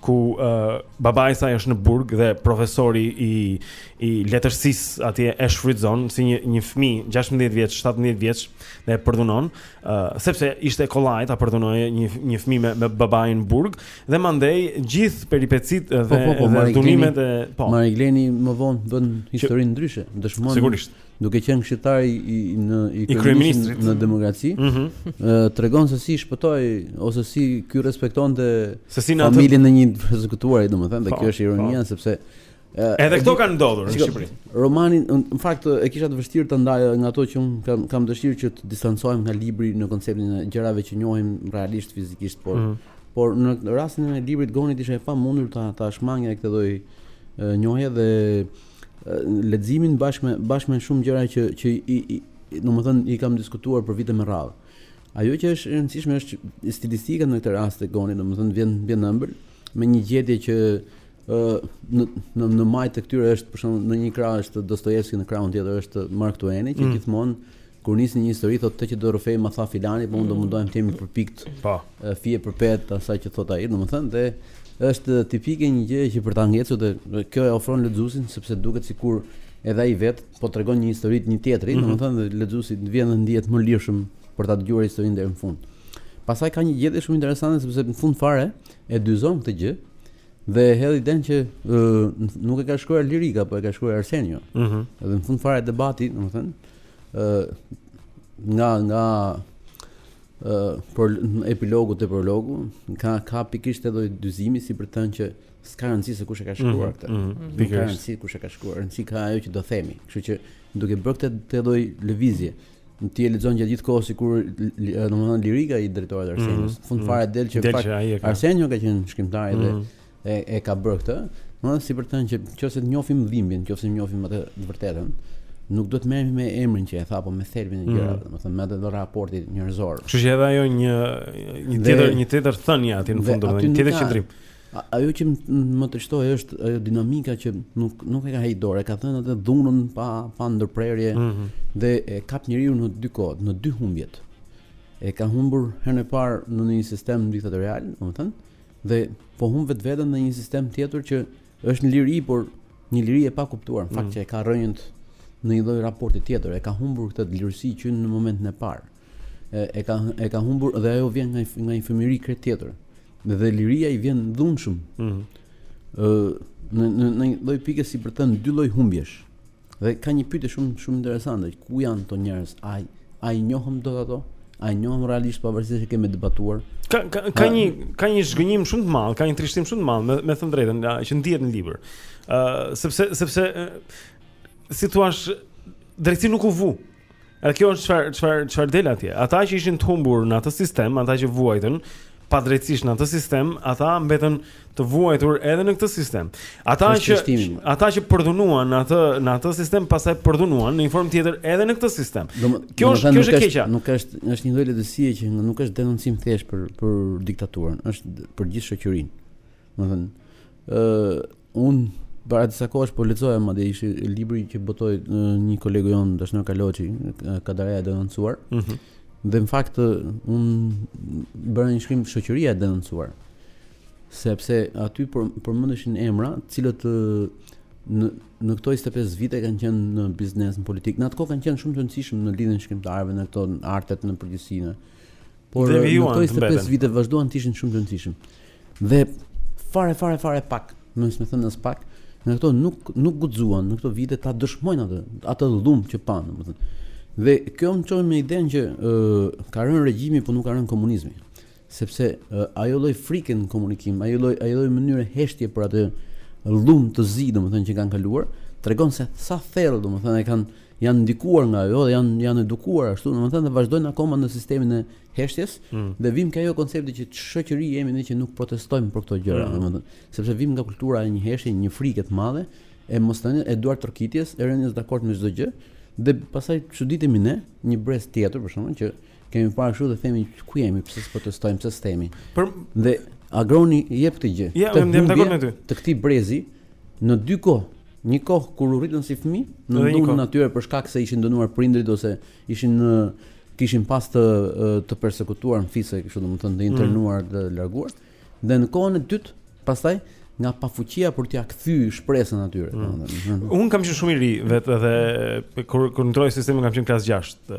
ku uh, babai i saj është në burg dhe profesori i i letërsisë atje e shfrytëzon si një një fëmijë 16 vjeç, 17 vjeç dhe e përdhunon Uh, sepse ishte kollaj ta përdhunoje një një fëmijë me, me babain në burg dhe mandej gjithë peripecitë dhe po, po, po, dhe dhunimet e po Marigleni më vonë bën historinë ndryshe dëshmon sigurisht duke qenë këshilltar i, i në i, I kryeministrit në demokraci mm -hmm. tregon se si shpëtoi ose si ky respektonte se si familjen e një të persekutuari domethënë dhe po, kjo është ironia po. sepse Edhe këto kanë ndodhur në Shqipëri. Romanin, në fakt e kisha të vështirë të ndaj nga ato që un kam kam dëshirë që të distancohem nga libri në konceptin e gjërave që njohim realisht fizikisht, por mm -hmm. por në rastin e librit të Gonit ishte e pamundur ta ta shmangja këtë lloj njohje dhe leximin bashkë me bashkë me shumë gjëra që që i, i, i domethënë i kam diskutuar për vite me radhë. Ajo që është e rëndësishme është stilistika në këtë rast e Gonit, domethënë vjen vjen ëmbël me një gjetje që ë në në, në majë të këtyre është për shembull në një krah është Dostojevski në krahun tjetër është Mark Twain që mm. gjithmonë kur nis një histori thotë këtë që do rrëfej ma tha filani, po unë do mm. mundohem t'i jem pikë për pikë. Po. Fije për pe, asaj që thotë ai, domethënë dhe është tipike një gjë që për ta ngecur dhe kjo e afron lexuesin sepse duket sikur edhe ai vetë po tregon një histori të një tjetri, mm -hmm. domethënë dhe lexuesi vjen dhe ndihet më lirshëm për ta dëgjuar historinë deri në fund. Pastaj ka një gjetje shumë interesante sepse në fund fare e dyzon këtë gjë dhe hedh idenë që ë, nuk e ka shkruar Lirika, po e ka shkruar Arsenio. Ëh. Mm -hmm. Dhe në fund fare debati, domethënë ë nga nga ë prej epilogut te prologu ka ka pikërisht edhe dyzimi si për të thënë që S'ka rëndësi se kush e ka mhm, shkruar këtë. Mm -hmm. Nuk ka rëndësi kush e ka shkruar, rëndësi ka ajo që do themi. Kështu që duke bërë këtë lloj lëvizje, ti e lexon gjatë gjithë kohës sikur domethënë Lirika i drejtohet Arsenios. Mm -hmm. Fund mhm. fare del që del fakt ka. Arsenio ka qenë shkrimtari mm -hmm. dhe mhm. e, e ka bërë këtë. Domethënë si për të thënë që nëse do njohim dhimbjen, nëse njohim atë të vërtetën, nuk do të merremi me emrin që e tha po me thelbin e gjërave, mm. domethënë me atë raportin njerëzor. Kështu që edhe ajo një një tjetër një tjetër thënie aty në fund domethënë një tjetër qëndrim. Ajo që më trishtoi është ajo dinamika që nuk nuk heq dorë, domethënë nga ajo dhunë pa pa ndërprerje mm -hmm. dhe e kap njeriu në dy kohët, në dy humbjet. E ka humbur herën e parë në një sistem diktatorial, domethënë, dhe po humb vetveten në një sistem tjetër që është në liri, por një liri e pakuptuar, në fakt mm. që e ka rënjën në një lloj raporti tjetër, e ka humbur këtë lirësi që në momentin e parë. e ka e ka humbur dhe ajo vjen nga nga një fëmijëri krejt tjetër. Dhe liria i vjen dhunshëm. Ëh. Mm në në në një lloj pike si për të thënë dy lloj humbjesh. Dhe ka një pyetje shumë shumë interesante, ku janë këta njerëz? A i, a i njohëm dot ato? A i njohëm realisht pavarësisht se kemi debatuar? Ka ka, ka një ka një zhgënjim shumë të madh, ka një trishtim shumë të madh me me thënë të drejtën, që ndihet në libër. Ëh, uh, sepse sepse si thua, drejtësi nuk u vu. Edhe kjo është çfarë çfarë çfarë del atje. Ata që ishin të humbur në atë sistem, ata që vuajtën padrejtësisht në atë sistem, ata mbetën të vuajtur edhe në këtë sistem. Ata që ata që përdhunuan në atë në atë sistem pastaj përdhunuan në një formë tjetër edhe në këtë sistem. Kjo është kjo është e keqja. Nuk është është një lloj letërsie që nuk është denoncim thjesht për për diktaturën, është për gjithë shoqërinë. Domethënë, uh, unë para disa kohësh po lexoja madje ishte libri që botoi një kolegu jonë Dashnor Kaloçi, Kadareja e denoncuar. Ëh. Mm -hmm. Dhe në fakt un bëra një shkrim shoqëria e denoncuar. Sepse aty për përmendeshin emra, të cilët në në këto 25 vite kanë qenë në biznes, në politikë. Në atë kohë kanë qenë shumë të rëndësishëm në Lidhjen e Shkrimtarëve në këto artet në përgjithësi. Por në këto 25 vite vazhduan të ishin shumë të rëndësishëm. Dhe fare fare fare pak, domethënë as pak, në këto nuk nuk guxuan në këto vite ta dëshmojnë atë atë llum që panë, domethënë. Dhe kjo më çoi me idenë që ë ka rënë regjimi, por nuk ka rënë komunizmi. Sepse ë, ajo lloj frike në komunikim, ajo lloj ajo lloj mënyre heshtje për atë llum të zi, domethënë që kanë kaluar, tregon se sa thellë domethënë e kanë janë ndikuar nga ajo dhe janë janë edukuar ashtu domethënë dhe vazhdojnë akoma në sistemin e heshtjes dhe vim ke ajo koncepti çfarë shoqërie jemi ne që nuk protestojmë për këto gjëra, mm. domethënë, sepse vim nga kultura e një heshtje, një frike të madhe, e madje e duartrokitjes, e rënies dakord me çdo gjë dhe pastaj çuditemi ne një brez tjetër për shkakun që kemi parë kështu dhe themi ku jemi, pse s'protestojmë, pse s'themi. Për dhe Agroni jep këtë gjë. Ja, të jam dakord me ty. Të këtij brezi në dy kohë, një kohë kur u rritën si fëmijë, në ndonjë natyrë për shkak se ishin dënuar prindërit ose Ishin kishin pas të të persekutuar në fise kështu domethënë të mm. internuar dhe të larguar dhe në kohën e dytë pastaj nga pafuqia për t'ia kthy shpresën atyre. Mm. Un kam qenë shumë i ri vetë edhe kur kur ndrroi sistemi kam qenë klas 6.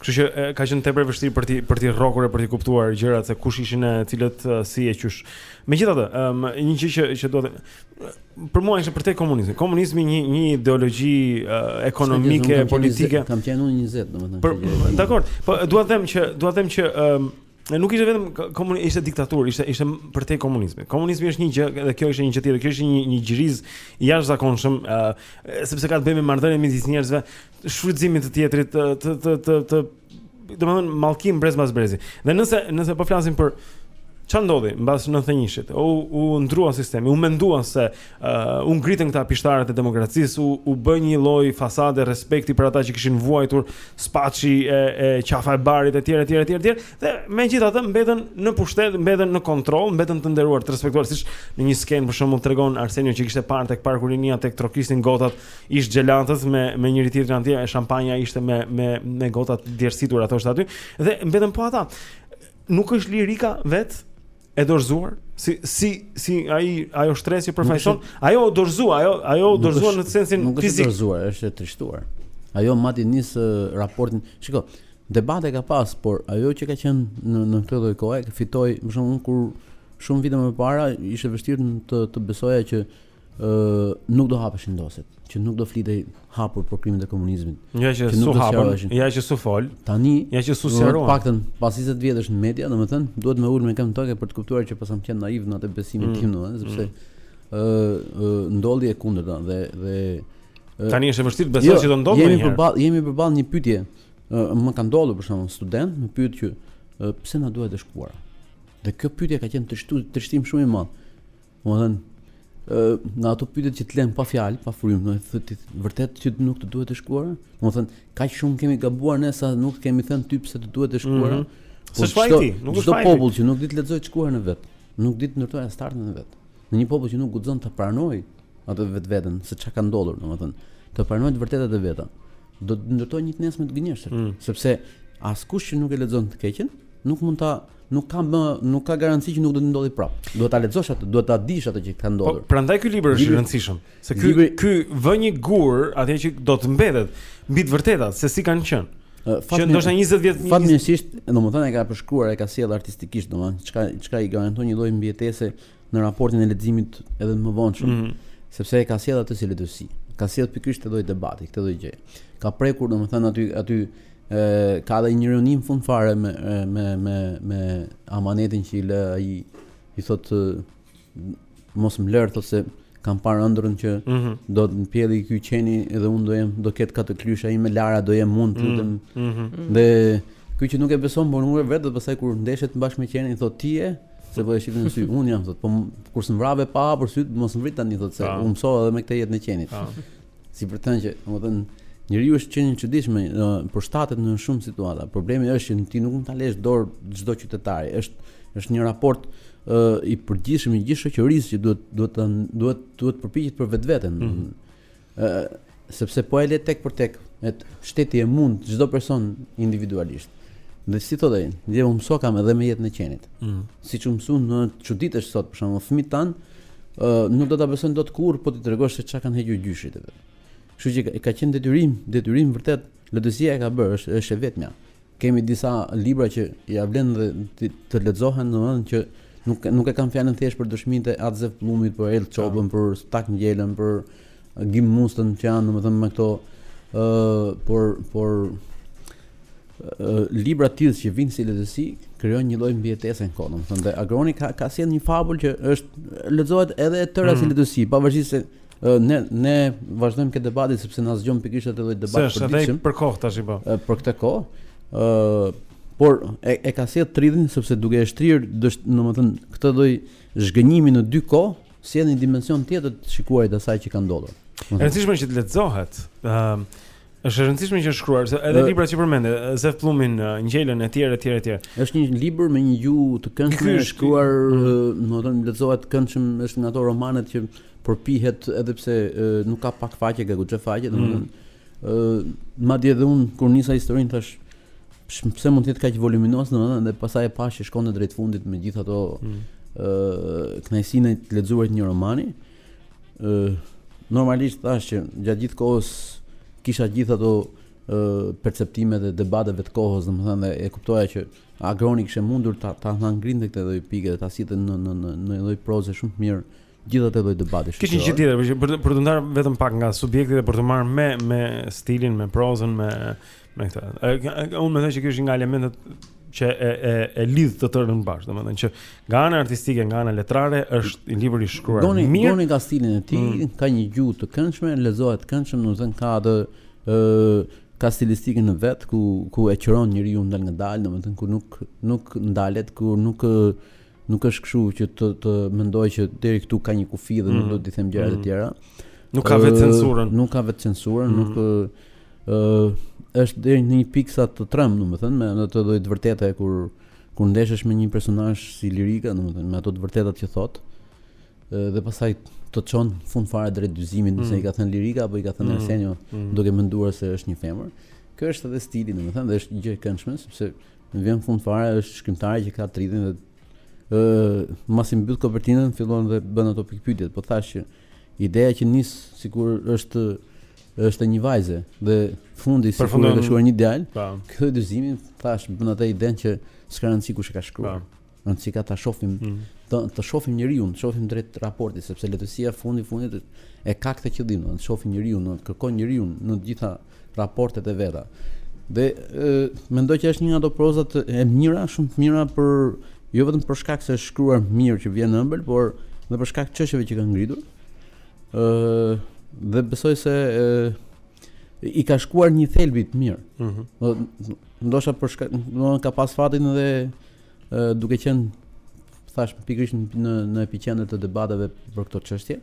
Kështu që e, ka qenë tepër e vështirë për t'i për t'i rrokur e për t'i kuptuar gjërat se kush ishin e cilët si e qysh. Megjithatë, ëm um, një gjë që që duhet për mua ishte përtej komunizmit. Komunizmi një një ideologji uh, ekonomike, politike. Kam qenë unë 20, domethënë. Dakord. Po dua të them që dua të them që um, nuk ishte vetëm komunizmi, ishte diktaturë, ishte ishte përtej komunizmit. Komunizmi është një gjë dhe kjo ishte një gjë tjetër, kjo ishte një një gjiriz i jashtëzakonshëm, uh, sepse ka të bëjë me marrëdhënien midis njerëzve, shfrytëzimit të tjetrit, të të të të, të domethënë mallkim brez mbas brezi. Dhe nëse nëse po flasim për çfarë ndodhi mbas 91-shit, u u ndrrua sistemi, u mendua se uh, u ngritën këta pishtarët e demokracisë, u u bë një lloj fasade respekti për ata që kishin vuajtur Spaçi e e Qafa e Barit etj etj etj etj. Dhe megjithatë mbetën në pushtet, mbetën në kontroll, mbetën të nderuar, të respektuar, siç në një skenë për shembull tregon Arsenio që kishte parë tek Parku Rinia tek trokisnin gotat ish xhelatët me me njëri tjetrin anti e shampanja ishte me me me gotat djersitur ato është aty dhe mbetën po ata nuk është Lirika vetë e dorëzuar si si si ai ajo shtresë që përfaqëson ajo u dorëzua ajo ajo u dorëzua në sensin nuk është dorëzuar është e trishtuar ajo mat i nis raportin shiko debate ka pas po ajo që ka qenë në në këtë lloj kohe fitoi më shumë kur shumë vite më parë ishte vështirë të të besoje që ë nuk do hapeshin dosjet, që nuk do flitej hapur për krimet e komunizmit. Ja që, që s'u hapën, ja që s'u fol. Tani, ja që s'u sqaruan. Të paktën, pas 20 vjetësh në media, domethën, duhet me ulë këmbët në tokë për të kuptuar që paskam qenë naiv në atë besimin mm. tim, domethën, sepse mm. ë mm. uh, uh, ndodhi e kundërta dhe dhe uh, Tani është e vështirë të besosh jo, që do ndodhë ndonjëherë. Jemi përballë, jemi përballë një pyetjeje. Uh, më ka ndodhur për shembull studenti, më pyet që uh, pse na duhet e shkuara. Dhe kjo pyetje ka qenë dështu, dështim shumë i madh. Domethënë, nga ato pyetjet që të lënë pa fjalë, pa frymë, do të thotë vërtet që nuk të duhet e shkuara. Do të thotë, kaq shumë kemi gabuar ne sa nuk të kemi thënë ty pse të duhet e shkuara. Mm -hmm. Po çfarë ti? Nuk është faji yt. popull që nuk di të lexojë të shkuarën e vet. Nuk di të ndërtojë as të ardhmen e vet. Një një popull që nuk guxon të pranojë atë vetveten se çka ka ndodhur, domethënë, të pranojë të vërtetat e veta. Do të ndërtojë një të nesërme të gënjeshtër, mm. sepse askush që nuk e lexon të keqen, nuk mund ta Nuk ka më, nuk ka garanci që nuk do të ndodhë prapë. Duhet ta lexosh atë, duhet ta dish atë që ka po, ndodhur. Po, prandaj ky libër është i rëndësishëm, se ky libri... ky vë një gur atje që do të mbetet mbi të vërtetat se si kanë qenë. Që ndoshta 20 vjet fatmirësisht, domethënë e ka përshkruar, e ka sjellë artistikisht, domethënë çka çka i garanton një lloj mbijetese në raportin e leximit edhe të mëvonshëm, mm -hmm. sepse e ka sjellë atë si letërsi. Ka sjellë pikërisht këtë lloj debati, këtë lloj gjëje. Ka prekur domethënë aty aty ë ka edhe një rrëfim në fund fare me me me me amanetin që i lë ai i thotë mos më lër thotë se kam parë ëndrrën që mm -hmm. do të më pjellë ky qeni dhe unë do jem do ketë katër këlysh ai me lara do jem unë mm -hmm. mm -hmm. dhe ky që nuk e beson por nuk e vret dhe pastaj kur ndeshet bashkë me qenin thotë ti je Se po e shihte në sy, unë jam, thotë, po kur s'më vrave pa hapur sytë, mos më vrit tani, thotë, se u mësova edhe me këtë jetën e qenit. Si për të thënë që, domethënë, njeriu është qenie e çuditshme, përshtatet në shumë situata. Problemi është që ti nuk mund t'ia lësh në dorë çdo qytetari, është, është një raport uh, i përgjithshëm i gjithë shoqërisë që duhet, duhet, duhet, duhet, duhet përpiqet për vetveten. Mm -hmm. Ë, sepse po e le tek për tek, e shteti e mund çdo person individualisht. Dhe si thotë ai, dhe u mësuakam edhe me jetën e qenit. Mm. Siç u mësuan e çuditesh sot, për shembull, fëmijët tanë, ë nuk do ta besojnë dot kurrë po t'u tregosh se çka kanë hequr gjyshit e vet. Kështu që ka qenë detyrim, detyrim vërtet, letërsia e ka bërë, është është e vetmja. Kemi disa libra që ja vlen dhe të lexohen, domethënë që nuk nuk e kam fjalën thjesht për dëshmitë e At Zef Pllumit, për Ejëll Çobën, për Spartak Ngjelën, për Agim Mustën që janë domethënë me këto ë uh, por por libra të tillë që vijnë si letërsi krijojnë një lloj mbijetese në kohë, domethënë dhe Agroni ka ka sjellë një fabul që është lexohet edhe e tëra mm. si letërsi, pavarësisht se Ne ne vazhdojmë këtë debatin sepse na zgjon pikërisht atë lloj debati për ditën. Është për kohë tash po. Për këtë kohë. Ë por e, e ka sjellë trillin sepse duke e shtrirë, domethënë këtë lloj zhgënjimi në dy kohë, sjell një dimension tjetër të shikuarit të asaj që ka ndodhur. E rëndësishme që të lexohet. Ë Është e rëndësishme që është shkruar, se edhe librat që përmende, Zef Pllumin, Ngjelën etj etj etj. Është një libër me një gjuhë të këndshme, është shkruar, mm. domethënë lexohet këndshëm, është nga ato romanet që përpihet edhe pse nuk ka pak faqe, ka gjithë faqe, mm. domethënë ë madje edhe unë kur nisa historinë thashë pse mund të jetë kaq voluminoz domethënë dhe pastaj e pashë që shkonte drejt fundit me gjithë ato mm. ë mm. të lexuarit një romani. normalisht thashë që gjatë gjithë kohës kisha gjithë ato perceptimet e debateve të kohës, domethënë dhe e kuptoja që Agroni kishte mundur ta, ta, ta ngrinte në këtë lloj pike dhe ta sillte në, në, në, një lloj proze shumë të mirë gjithë atë lloj debati shumë. Kisha një gjë tjetër, për, për, për t'u ndarë vetëm pak nga subjekti dhe për t'u marrë me, me stilin, me prozën, me, Me këtë. Unë mendoj që kjo është nga elementet që e e e lidh të tërën bashkë, domethënë që nga ana artistike, nga ana letrare është një libër i shkruar mirë. Goni Goni ka stilin e tij, mm. ka një gjuhë të këndshme, lexohet këndshëm, domethënë ka atë ë ka stilistikën e vet ku ku e çliron njeriu dalëngadalë, domethënë ku nuk nuk ndalet, ku nuk nuk është kështu që të të mendoj që deri këtu ka një kufi dhe mm -hmm. nuk mhm. do të them gjëra të mhm. tjera. Nuk ka vetë censurën. Nuk ka vetë censurën, mm -hmm. nuk ë është deri në një pikë sa të tremb, domethënë, me ato lloj të vërtetave kur kur ndeshesh me një personazh si Lirika, domethënë, me ato të vërtetat që thotë, dhe pastaj të çon në fund fare drejt dyzimit, nëse mm. i ka thënë Lirika apo i ka thënë mm. Arsenio, mm. duke menduar se është një femër. Kjo është edhe stili, domethënë, dhe është një gjë e këndshme, sepse Vjen në fund fare, është shkrimtari që ka trillin dhe ë masi mbyll kopertinën, fillon dhe bën ato pikëpyetjet, po thashë që ideja që nis sikur është është e një vajze dhe fundi sikur e ka shkruar një djalë. Ky dyzimi thashë bën atë idenë që s'ka rëndësi kush e ka shkruar. Pa. Rëndësi ka ta shohim mm -hmm. të të shohim njeriun, të shohim drejt raportit, sepse letërsia fundi fundit e ka këtë qëllim, të shohim njeriun, të kërkojë njeriun në të gjitha raportet e veta. Dhe e, mendoj që është një nga ato prozat e mira, shumë të mira për jo vetëm për shkak se është shkruar mirë që vjen ëmbël, por dhe për shkak të çështjeve që kanë ngritur. ë dhe besoj se e, i ka shkuar një thelbi të mirë. Ëh. Mm -hmm. Ndoshta për shkak, domethënë ka pas fatin edhe duke qenë thash pikërisht në në epiqendër të debateve për këto çështje.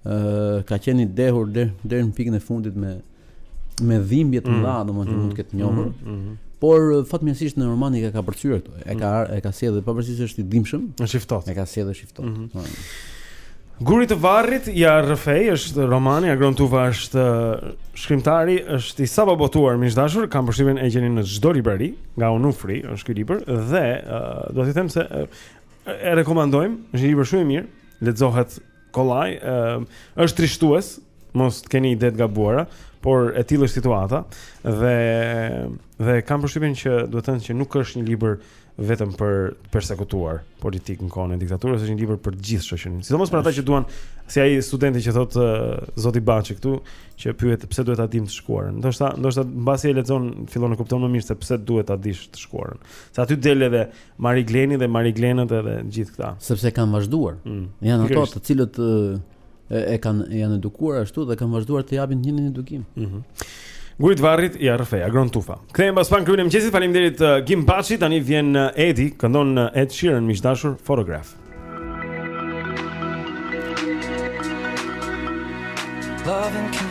ë uh, ka qenë i dehur deri der në pikën e fundit me me dhimbje të mëdha, mm, domethënë mm, mund të ketë njohur. Mm, mm, mm. Por fatmirësisht në roman i ka kapërcyer këto. E ka mm. e ka sjellë pavarësisht se është i dhimbshëm. Është i ftohtë. E ka sjellë është i Gurit të varrit ia rrëfej është romani Agron Tufa është shkrimtari, është i sapobotuar miq të dashur, kam përshtypjen e gjeni në çdo librari nga Onufri, është ky libër dhe uh, do të them se uh, e rekomandojmë, është një libër shumë i mirë, lexohet kollaj, uh, është trishtues, mos të keni ide të gabuara, por e tillë është situata dhe dhe kam përshtypjen që duhet thënë që nuk është një libër vetëm për të persekutuar politikë në kohën e diktaturës është një libër për të gjithë shoqërinë. Sidomos për ata që duan, si ai studenti që thotë uh, zoti Baçi këtu, që pyet pse duhet ta dimë të shkuarën. Ndoshta ndoshta mbasi e lexon fillon e kupton më mirë se pse duhet ta dish të shkuarën. Se aty del edhe Marigleni dhe Mariglenët edhe gjithë këta. Sepse kanë vazhduar. Mm. Janë ata të cilët uh, e, e kanë janë edukuar ashtu dhe kanë vazhduar të japin një një edukim. Ëh. Mm Gurit varrit ia rrëfej, Agron Tufa. Kthehemi pas pak në klubin e mëngjesit, faleminderit uh, Agim Baçi, tani vjen uh, Edi, këndon uh, Ed Sheeran miq të dashur, Photograph. Loving can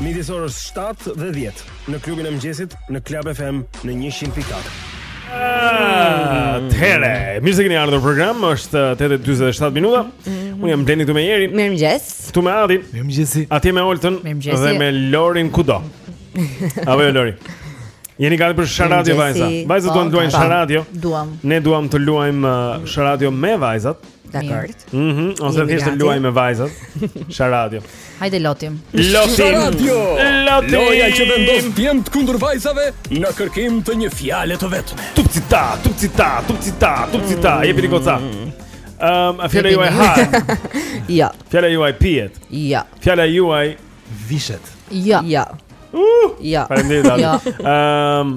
Midis orës 7 dhe 10 në klubin e mëngjesit në Club FM në 100.4. Atëherë, mirë se keni ardhur në program, është 8:47 minuta. Mhm. Unë jam Blendi këtu me Jerin, Mirëmëngjes. këtu me Adin, Mirëmëngjesi. atje me Oltën Mirëmëngjesi. dhe me Lorin kudo. Apo jo Lori. Jeni gati për sharadio vajza. Mirëmëngjesi. Vajzat Po, duan të luajnë gati. sharadio. Duam. Ne duam të luajmë uh, sharadio me vajzat. Dakord. Mhm, ose thjesht të luaj me vajzat. Sha radio. Hajde lozim. Lozim. Radio. Lozim. Loja që vendos djemt kundër vajzave në kërkim të një fjale të vetme. Tupcita, tupcita, tupcita, tupcita. Mm. Jepini goca. Ehm, a fjala juaj hahet. Jo. Fjala juaj pihet. Jo. Fjala juaj vishet. Jo. Jo. Uh, ja. Faleminderit. Ja. Ehm,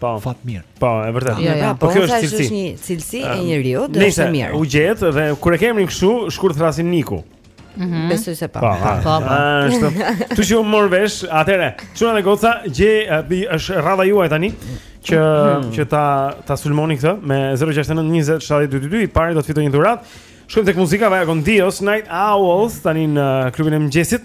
Po. Fat mirë. Po, e vërtetë. Jo, jo, po, po kjo është cilësi. Është një cilësi e njeriu, do të thotë mirë. Nëse u gjet dhe kur e kemi kështu, shkurt thrasin Niku. Mhm. Besoj se po. Po, po. Është. Tu që më mor vesh, atëherë. Çuna me goca, gje është radha juaj tani që mhm. që ta ta sulmoni këtë me 069 20 7222, i pari do të fitojë një dhuratë. Shkojmë tek muzika Vaya Con Dios Night Owls tani në klubin e mëngjesit.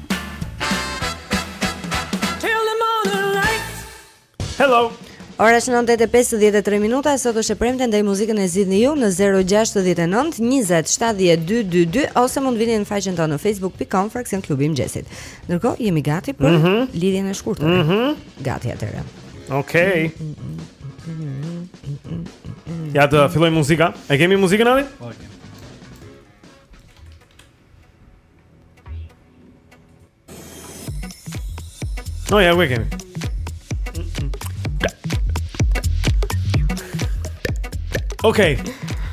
Hello. Ora është 9:53 minuta, sot është e premte ndaj muzikën e zgjidhni ju në 069 20 70 222 ose mund të vini në faqen tonë në facebook.com fraksion klubi i mëngjesit. Ndërkohë jemi gati për mm -hmm. lidhjen e shkurtër. Mm -hmm. Gati atëherë. Okej. Okay. Ja të fillojë muzika. E kemi muzikën aty? Po, okay. No, ja, ku e kemi? Okej.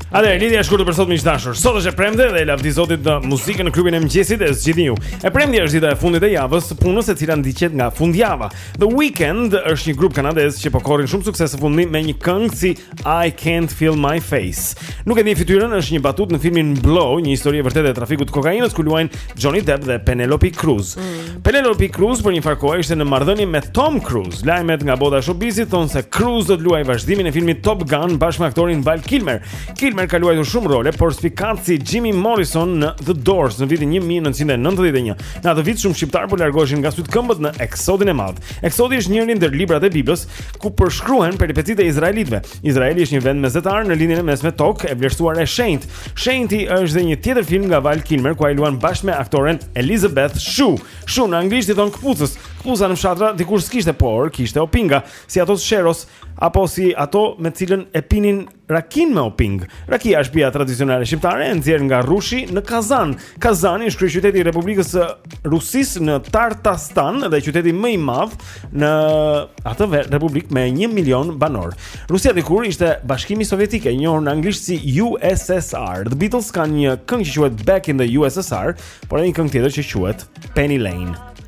Atëherë, lidhja e shkurtër për sot miq të dashur. Sot është e premte dhe lavdi Zotit muzikën në klubin e mëngjesit e zgjidhni ju. E premtja është dita e fundit e javës së punës e cila ndiqet nga fundjava. The Weeknd është një grup kanadez që po korrin shumë sukses së fundmi me një këngë si I can't feel my face. Nuk e ndiej fytyrën, është një batutë në filmin Blow, një histori e vërtetë e trafikut të kokainës ku luajnë Johnny Depp dhe Penelope Cruz. Mm. Penelope Cruz për një farë kohe ishte në marrëdhënie me Tom Cruise. Lajmet nga bota e showbizit thonë se Cruise do të luajë vazhdimin e filmit Top Gun bashkë me aktorin Val Kilmer. Kilmer ka luajtur shumë role, por spikat si Jimmy Morrison në The Doors në vitin 1991. Në atë vit shumë shqiptarë po largoheshin nga sytë këmbët në Eksodin e Madh. Eksodi është njëri ndër librat e Biblës ku përshkruhen peripecitë e izraelitëve. Izraeli është një vend mesdhetar në Lindjen e Mesme tokë e vlerësuar e shenjtë. Shenjti është dhe një tjetër film nga Val Kilmer ku ai luan bashkë me aktoren Elizabeth Shue. Shoe në anglisht i thonë këpucës. Këpuca në fshatra dikur s'kishte por, kishte opinga, si ato të Sheros apo si ato me të cilën e pinin rakinë me opingë. Rakia është pija tradicionale shqiptare e nxjerrë nga rrushi në Kazan. Kazani është kryeqyteti i Republikës së Rusisë në Tartastan dhe qyteti më i madh në atë republikë me 1 milion banorë. Rusia dikur ishte Bashkimi Sovjetik, e njohur në anglisht si USSR. The Beatles kanë një këngë që quhet Back in the USSR, por edhe një këngë tjetër që quhet Penny Lane.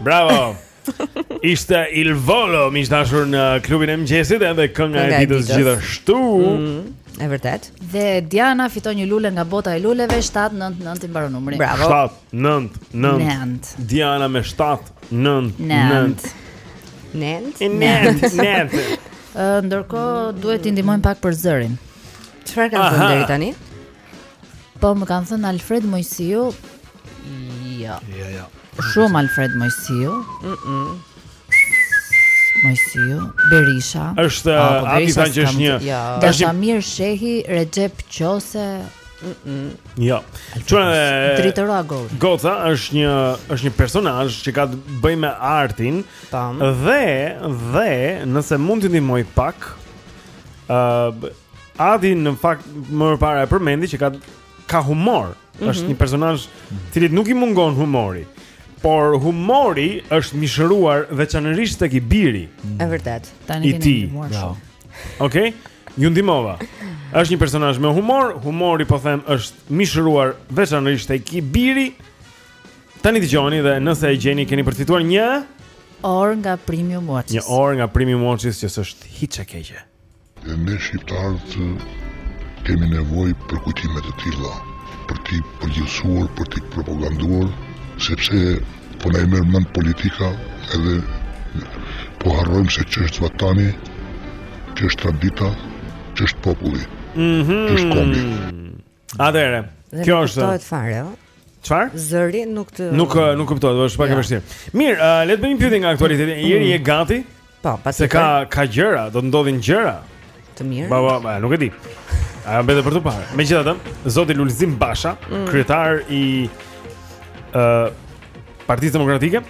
Bravo. Ishte Il Volo, miq të dashur në klubin e mëngjesit, edhe kënga e ditës gjithashtu. Mm, e vërtetë. Dhe Diana fiton një lule nga bota e luleve 799 i mbaron numri. Bravo. 799. Diana me 799. Nëntë. Nëntë. Nëntë. Ndërkohë duhet t'i ndihmojmë pak për zërin. Çfarë kanë thënë deri tani? Po më kanë thënë Alfred Moisiu. Jo. Jo, jo. Shumë Alfred Moisiu. Mm -mm. Moisiu, Berisha. Është ah, Adi tha që është një. Jo. Dashamir Shehi, Rexhep Qosja. Mm -mm. Jo. Çfarë? Dritëro Agolli. Goca është një është një personazh që ka të bëjë me artin. Tam. Dhe dhe nëse mund t'i ndihmoj pak, ë uh, Adi në fakt më parë e përmendi që ka ka humor. Mm -hmm. Është një personazh i cili nuk i mungon humori. Por humori është mishëruar veçanërisht tek i biri. Është vërtet. Tani keni ti. Bravo. Okej. Okay? Ju ndihmova. Është një personazh me humor, humori po them është mishëruar veçanërisht tek i biri. Tani dëgjoni dhe nëse e gjeni keni përfituar një orë nga Premium Watches. Një orë nga Premium Watches që është hiç e keqe. Dhe ne shqiptarët kemi nevojë për kujtime të tilla, për t'i përgjithësuar, për t'i propaganduar, sepse po na i merr mendtë politika edhe po harrojmë se ç'është vatani, ç'është tradita, ç'është populli, mm -hmm. ç'është kombi. Atëherë, kjo është. Kuptohet fare, ëh. Çfarë? Zëri nuk të Nuk eh, nuk kuptohet, është pak e jo. vështirë. Mirë, uh, le të bëjmë një pyetje nga aktualiteti. Mm. Jori je gati? Po, gati. Se ka ka gjëra, do të ndodhin gjëra. Të mirë. Po, po, po, nuk e di. A mbetet për të parë. Megjithatë, zoti Lulzim Basha, mm. kryetar i ë uh, Partisë Demokratike,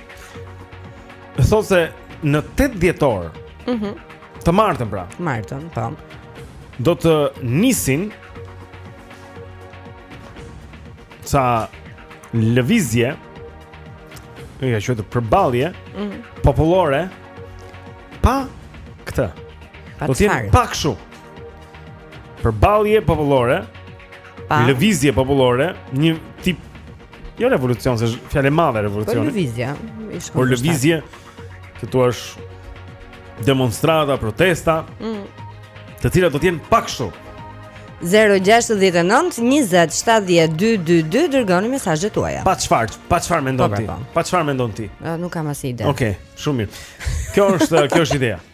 thotë se në 8 dhjetor, ëh, mm -hmm. të martën pra. Martën, po. Do të nisin Sa lëvizje I ka quajtur përballje mm -hmm. Popullore Pa këtë Do të jenë Pa kështu Përballje popullore Pa Lëvizje popullore Një tip Jo revolucion, se është fjalë e madhe revolucion Por lëvizje Por lëvizje të thuash demonstrata, protesta, mm. të cilat do të jenë pak kështu. 0-69-20-7-222 Dërgoni mesazhet tuaja Pa çfarë, pa çfarë mendon po, ti po. Pa çfarë mendon ti Nuk kam as ide Oke, shumë mirë Kjo është, kjo është ideja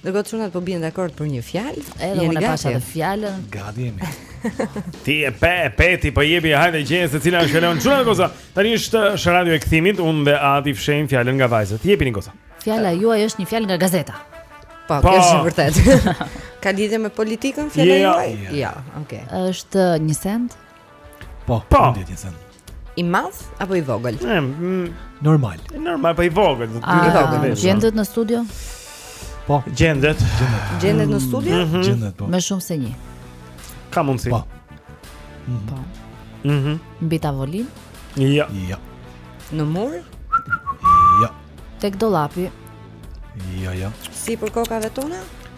Ndërkohë çunat po bien dakord për një fjalë. Edhe unë pashë atë fjalën. Gati jemi. ti e pe, pe ti po jepi hajde gjeni se cila është kalon çunat goca. Tani është është radha e kthimit, unë dhe Adi fshehim fjalën nga vajzat. Jepini goca. Fjala juaj është një fjalë nga gazeta. Po, po. është vërtet. Ka lidhje me politikën fjala jo, jo. juaj? Jo, okay. Është një send? Po, po. Ndjet i thënë. I madh apo i vogël? Mm, normal. Normal, po i vogël. A, i vogël. Gjendet në studio? Po. Gjendet. Gjendet në studio? Mm -hmm. Gjendet po. Më shumë se një. Ka mundsi. Po. Mm -hmm. Po. Mhm. Mm Mbi tavolinë? Jo. Ja. Jo. Ja. Në mur? Jo. Ja. Tek dollapi? Jo, ja, jo. Ja. Sipër kokave tona?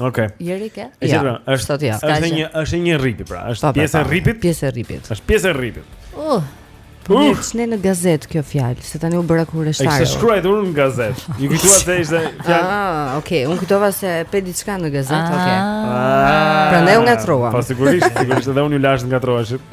Ok. Je rike? E gjeti, pra, është, sot ja. Është një, është një ripi, pra, është po, pjesë e ripit. Pjesë e ripit. Është pjesë e ripit. Uh, po uh. Në, në gazet kjo fjalë, se tani u bëra kurreshtare. Është shkruajtur në gazet. Ju kujtua se ishte fjalë. Ah, ok. Unë kujtova se pe diçka në gazet, ah. ok. Ah. Prandaj unë ngatërrova. Po sigurisht, sigurisht edhe unë ju lashë të ngatërroheshit.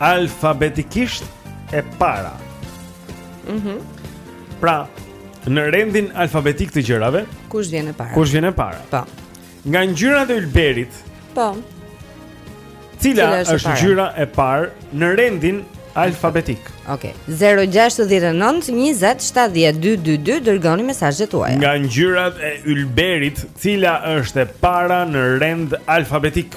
alfabetikisht e para. Mhm. Mm pra, në rendin alfabetik të gjërave, kush vjen e para? Kush vjen e para? Po. Nga ngjyrat e ylberit. Po. Cila, Cila është, është ngjyra e parë në rendin alfabetik? Okej. Okay. 069 20 70 222 dërgoni mesazhet tuaja. Nga ngjyrat e ylberit, cila është e para në rend alfabetik?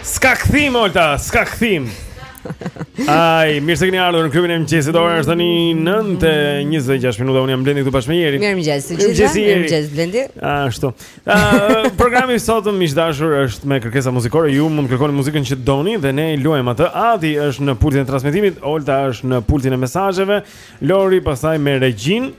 S'ka kthim Olta, s'ka kthim. Ai, mirë se keni ardhur në klubin e mëngjesit. Ora është tani 9:26 minuta. Unë jam Blendi këtu bashkë me Jerin. Mirëmëngjes, të gjithëve. Mirëmëngjes Blendi. Ashtu. Ë, programi i sotëm miq të dashur është me kërkesa muzikore. Ju mund të kërkoni muzikën që doni dhe ne luajmë atë. Adi është në pultin e transmetimit, Olta është në pultin e mesazheve, Lori pastaj me regjinë.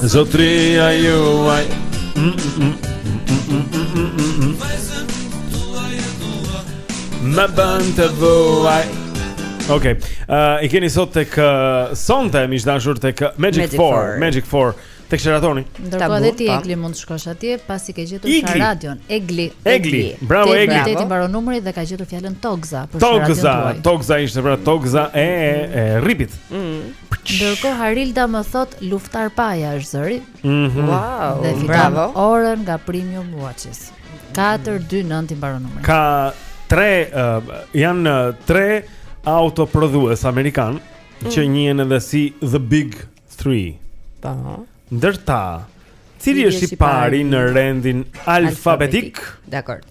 Zotëria juaj Më bën të vuaj Ok, uh, i keni sot tek uh, sonte, miq të dashur tek uh, Magic, Magic Four, Four Magic Four, tek Sheratoni Ndërkohë edhe ti Egli mund të shkosh atje, pasi ke gjetur shkarko radion Egli Egli, bravo Egli Tre katër i mbaron numri dhe ka gjetur fjalën Tokëza Tokëza, Tokëza ishte pra Tokëza e, e, e rripit mm. Ndërkohë Harilda më thotë luftar paja është zëri. Mhm. Wow, dhe fiton orën nga Premium Watches. 429 i mbaron numri. Ka 3 uh, janë 3 autoprodhues amerikanë mm. që njihen edhe si The Big 3. Po. Ndër ta, cili është i pari në rendin alfabetik? Dakord.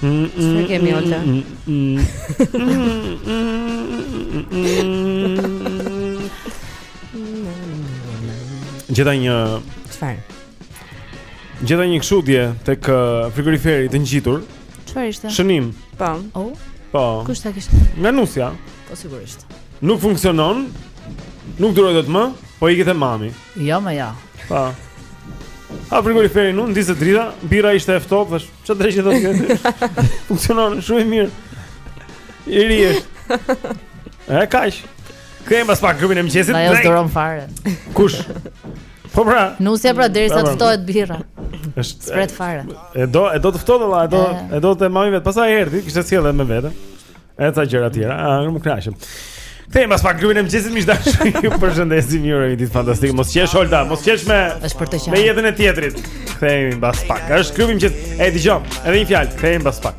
Ç'kemi Olta Gjeta një Çfarë? Gjeta një kështu gjë tek uh, frigoriferi të ngjitur Çfarë ishte? Shënim Po oh. Po Kush ta kishte? Nga nusja Po sigurisht Nuk funksionon Nuk duroj dot më Po iki te mami Jo me jo Hapa frigoriferin unë ndizet drita Birra ishte e ftohtë dhe shë Ço të gjithë ato. Funksionon, shumë i mirë. I ri është. E kaq. Kthehem pas pak grupin e mëngjesit. Na, jo fare. Kush? Po pra. Nusja pra derisa të ftohet birra. Është. Spret fare. E do, e do të ftohet valla, e do, e do ta mbaj vetë. Pastaj erdhi, kishte sjellë me vete. Edhe ca gjëra tjera, a, na u kënaqëm. Kthehemi mbas pak grupin e mëngjesit miq të dashur. Ju përshëndesim, ju urojmë një ditë fantastike. Mos qesh Olta, mos qesh me Është për të qeshur. Me jetën e tjetrit. Kthehemi mbas pak. Është grupi që e dëgjom. Edhe një fjalë, kthehemi mbas pak.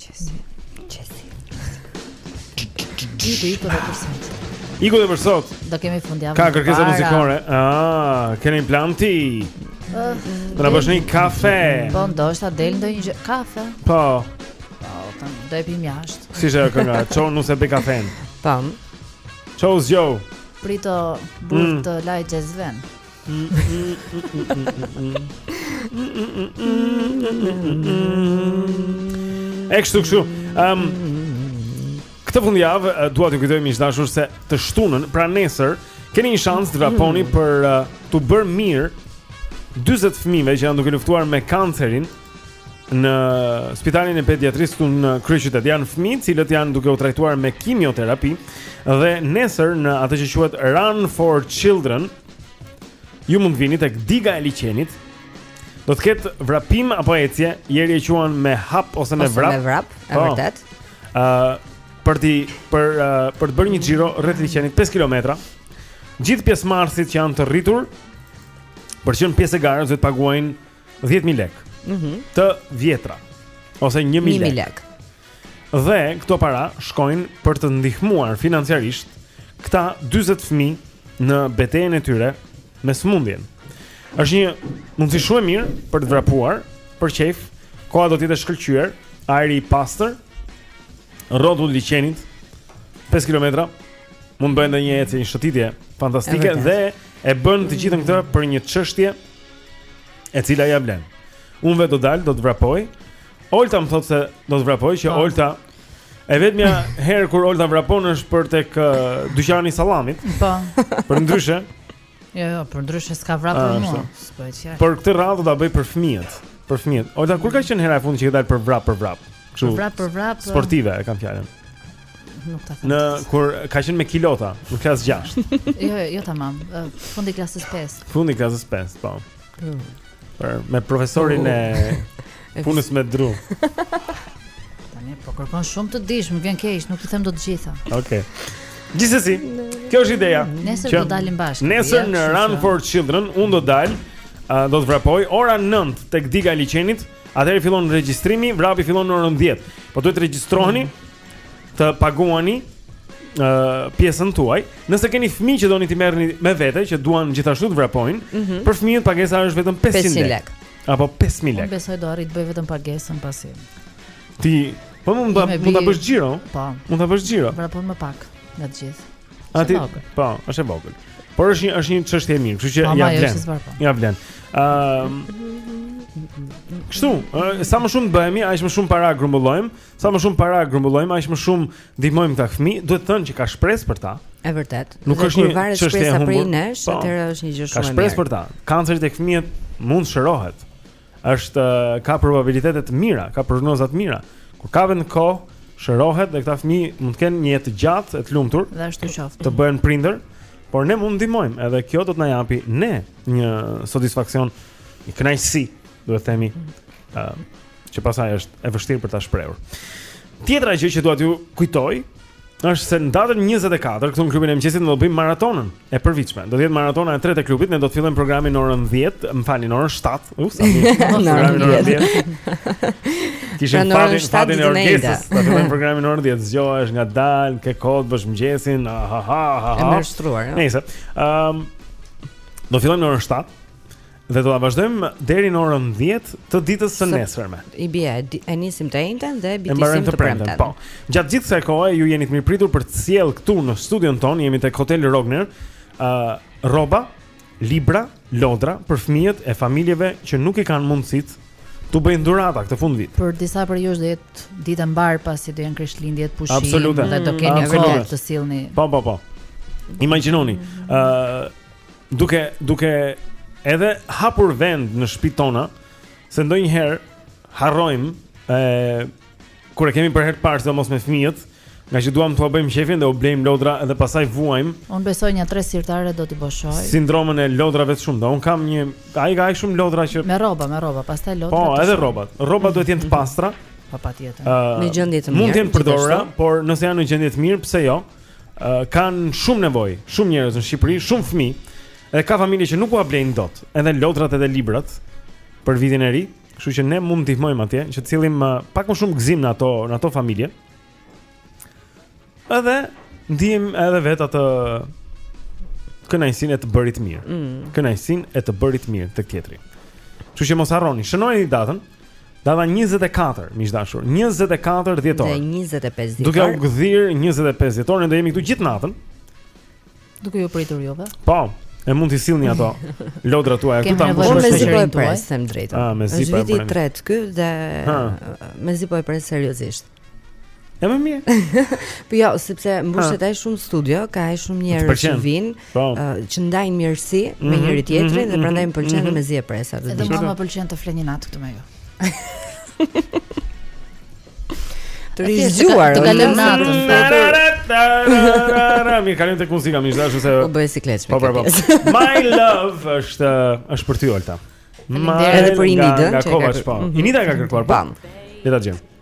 Mëngjesit, mëngjesit. Iku dhe për sot. Iku dhe për sot. Do kemi fundjavë. Ka kërkesa muzikore. Ah, keni plan ti? Do na bësh një kafe. Po ndoshta del ndonjë gjë kafe. Po. Po, tam, do e pim jashtë. Si është kënga? Ço nuse bëj kafen. Tam. Ço zgjo. Prite burrin mm. të lajë xhezven. E kështu kështu. Ehm Këtë fundjavë eh, dua t'ju kujtoj miq të dashur se të shtunën, pra nesër, keni një shans të vraponi mm. për uh, eh, të bërë mirë 40 fëmijëve që janë duke luftuar me kancerin në spitalin e pediatrisë këtu në kryeqytet. Janë fëmijë të cilët janë duke u trajtuar me kimioterapi dhe nesër në atë që quhet Run for Children, Ju mund të vini tek diga e liqenit. Do të ketë vrapim apo ecje, njeri e quan me hap ose me vrap. Ose me vrap, e po. vërtet. Ëh, uh, për t'i për uh, për të bërë një xhiro rreth liqenit 5 kilometra. Gjithë pjesëmarrësit që janë të rritur për të qenë pjesë e garës do të paguajnë 10000 lekë. Mhm. Mm të vjetra ose 1000 lekë. Lek. Dhe këto para shkojnë për të ndihmuar financiarisht këta 40 fëmijë në betejën e tyre me sëmundjen. Është një mundësi shumë e mirë për të vrapuar, për qejf, koha do të jetë e shkëlqyer, ajri i pastër, rrotull liqenit 5 kilometra mund bëhen dhe një ecje, një shëtitje fantastike dhe e bën të gjithën këtë për një çështje E cila ja vlen. Unë vetë do dal, do të vrapoj. Olta më thotë se do të vrapoj që po. Olta E vetmja herë kur Olta vrapon është për tek uh, dyqani i sallamit. Po. Përndryshe. Jo, jo, përndryshe s'ka vrap për ah, mua. S'po e çaj. Por këtë radhë do ta bëj për fëmijët, për fëmijët. Olta kur ka qenë hera e fundit që ke dalë për vrap për vrap? Kështu. Për vrap për vrap. Sportive e kam fjalën. Nuk ta them. Nëqoftë kur ka qenë me kilota, në klasë 6. jo, jo tamam. Fundi i klasës 5. Fundi i klasës 5, po. Mm. Për me profesorin e punës me dru. Tani po kërkon shumë të dish, më vjen keq, nuk i them dot gjitha. Okej. Okay. Gjithsesi, kjo është ideja. Nesër do dalim bashkë. Nesër në Run for Children, unë do dal, do të vrapoj ora 9 tek Diga e Liqenit. Atëherë fillon regjistrimi, vrapi fillon në orën 10. Po duhet të regjistroheni, të paguani ë uh, pjesën tuaj. Nëse keni fëmijë që doni t'i merrni me vete, që duan gjithashtu të vrapojnë, mm -hmm. për fëmijët pagesa është vetëm 500, 500 lek. Apo 5000 lek. Unë besoj do arrij të bëj vetëm pagesën pasi. Ti, po mund ta mund ta bësh xhiro? Po. Mund ta bësh xhiro. Vrapon më pak nga të gjithë. A ti? Po, është e vogël. Por është një është një çështje e mirë, kështu që ja vlen. Po. Ja vlen. Ëm Kështu, sa më shumë bëhemi, aq më shumë para grumbullojmë, sa më shumë para grumbullojmë, aq më shumë ndihmojmë këta fëmijë, duhet thënë që ka shpresë për ta. Është vërtet. Nuk është një varet shpresa prej nesh, po. atëherë është një gjë shumë e mirë. Ka shpresë për ta. Kanceri tek fëmijët mund të shërohet. Është ka probabilitete të mira, ka prognoza të mira. Kur kapen në kohë, shërohet dhe këta fëmijë mund të kenë një jetë të gjatë e të lumtur. Dhe ashtu qoftë. Të bëhen prindër, por ne mund ndihmojmë, edhe kjo do të na japi ne një satisfaksion, një kënaqësi, duhet të themi, ë uh, që pastaj është e vështirë për ta shprehur. Tjetra gjë që dua t'ju kujtoj, është se në datën 24 këtu në klubin e mëngjesit do të bëjmë maratonën e përvitshme. Do të jetë maratona e tretë e klubit, ne do të fillojmë programin në orën 10, më falni në orën 7. U sa mirë. Në orën 10. Kishim pra fatin, fatin e orgesës. Do të fillojmë programin në orën 10. Zgjohesh ngadalë, ke kohë t'bësh mëngjesin. Ha ha ha. E me shtruar. Nëse. Ehm do të fillojmë në orën 7. Dhe do ta vazhdojmë deri në orën 10 të ditës së nesërme. I bie, e nisim të enjten dhe e bitisim të premten. Po. Gjatë gjithë kësaj kohe ju jeni të mirëpritur për të sjellë këtu në studion tonë, jemi tek Hotel Rogner, ë uh, rroba, libra, lodra për fëmijët e familjeve që nuk i kanë mundësitë t'u bëjnë dhurata këtë fundvit. Për disa prej jush do jetë ditë e mbarë pasi do jenë krishtlindjet pushim dhe do keni vërtet të sillni. Po, po, po. Imagjinoni, ë uh, duke duke edhe hapur vend në shtëpitë tona se ndonjëherë harrojmë e kur e kemi për herë të parë sidomos me fëmijët Nga që duam t'ua bëjmë qejfin dhe u blejmë lodra edhe pastaj vuajmë Unë besoj një tre sirtare do t'i boshoj Sindromën e lodrave të shumta dhe unë kam një Ai ka aq shumë lodra që Me rroba, me rroba, pastaj lodra Po, edhe rrobat Rrobat duhet të jenë të pastra Po patjetër Në gjendje të mirë Mund të jenë të përdorura, por nëse janë në gjendje të mirë, pse jo kanë shumë nevojë, shumë njerëz në Shqipëri, shumë fëmijë. Edhe ka familje që nuk ua blejnë dot, edhe lodrat edhe librat për vitin e ri, kështu që ne mund të ndihmojmë atje, që të sjellim uh, pak më shumë gëzim në ato në ato familje. Edhe ndiejmë edhe vetë atë kënaqësinë e të bërit mirë. Mm. Kënaqësinë e të bërit mirë tek tjetri. Kështu që mos harroni, shënojeni datën. Data 24, miq të dashur, 24 dhjetor. Dhe 25 dhjetor. Duke u gdhir 25 dhjetor, ne do jemi këtu gjithë natën. Duke ju pritur juve. Po. E mund t'i sillni ato lodrat tuaja këtu ta mbushni mezi po e pres, them të drejtën. Ah, mezi po e pres. Është viti i tretë ky dhe mezi po e pres seriozisht. E më mirë. po jo, sepse mbushet aq shumë studio, ka aq shumë njerëz që vijnë, po. që ndajnë mirësi mm -hmm, me mhm, njëri mhm, tjetrin mm -hmm, dhe prandaj më mhm, pëlqen mm -hmm. mezi e pres. Edhe mua më pëlqen të fle një natë këtu me ju. Të rri zgjuar, të kaloj natën. Mi kalon tek muzika, më dashur se. Po bëj siklet. Po po. My love është për ty Olta. Edhe për Inida, që ka. Inida ka kërkuar. Pam. Le ta gjejmë.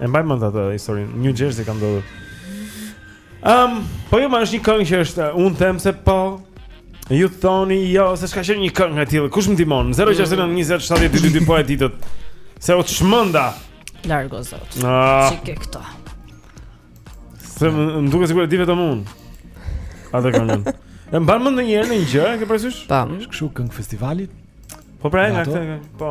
E mbaj mend atë historinë. New Jersey ka ndodhur. Ëm, um, po jo, më është një këngë që është, uh, unë them se po. Ju thoni jo, se s'ka qenë një këngë e tillë. Kush më ndihmon? 069 20 70 222 po e ditët,. Se u çmenda. Largo zot. Ah. Çike këto. Se më duket sikur e di vetëm unë atë këngën E më barë më në njerë në një gjë, e ke parasysh? Pa Shkëshu këngë festivalit? Po pra e nga këtë, po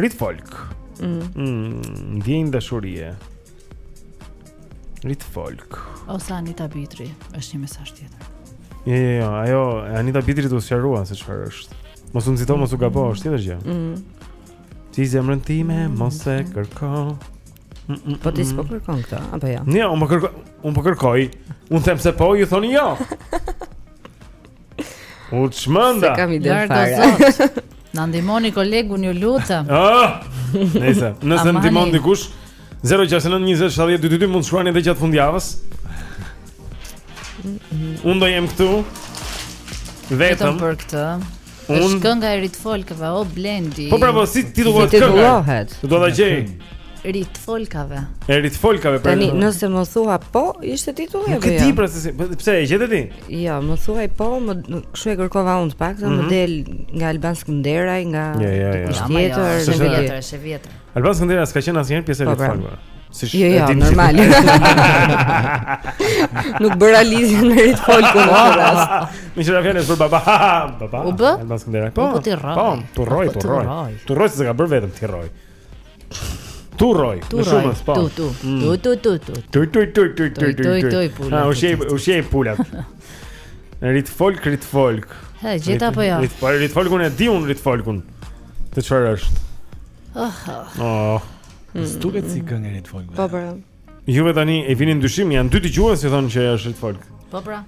Ritfolk. Mm. Mm, vjen dashurie. Ritfolk. Ose Anita Bitri, është një mesazh tjetër. Jo, jo, jo, ajo Anita Bitri u sqarua se çfarë është. Mos u nxito, mos u gabo, është tjetër gjë. Mm. Ti zemrën time mm. mos e kërko. Mm, mm, po ti mm. s'po kërkon këtë, apo jo? Jo? Jo, unë po kërkoj. Unë po kërkoj. Unë them se po, ju thoni jo. U çmenda. S'e kam idenë fare. Na ndihmoni kolegun, ju lutem. Ah! Nëse, nëse ndihmon dikush 069 20 70 222 mund të shkruani edhe gjatë fundjavës. Unë do jem këtu. Vetëm për këtë. Unë është kënga e Ritfolkëve, o Blendi. Po pra, si titullohet kënga? Do ta gjej. Ritfolkëve. E Ritfolkëve pra. Tani, nëse më thua po, ishte titulli apo jo? Nuk e di pra se pse e gjete ti? Jo, më thuaj po, kshu e kërkova unë të paktën, mm -hmm. më mhm. del nga Alban Skënderaj, nga ja, ja, ja. kush tjetër, ja, është vjetër, është vjetër. Alban Skënderaj s'ka qenë asnjëherë pjesë e po, pra. Ritfolkëve. Si jo, jo, normal. Nuk bëra lidhje me Ritfolkun në këtë rast. Më shëra fjalës për baba. Baba. Alban Skënderaj. Po, po t'i rrojë. Po, t'u rrojë, po, t'u rrojë. T'u rrojë se ka bërë vetëm t'i rrojë. Turroj, në shumë spa. Tu tu tu tu tu tu. Tu tu tu tu tu tu. Tu tu tu. Ha, u shej, u shej pulat. Rit folk, rit folk. Ha, gjeta apo jo? Rit folk, rit folkun e di un rit folkun. Të çfarë është? Oh. Oh. S'duket si këngë rit folk. Po po. Juve tani e vini në dyshim, janë dy dëgjues që thonë që është rit folk. Po po.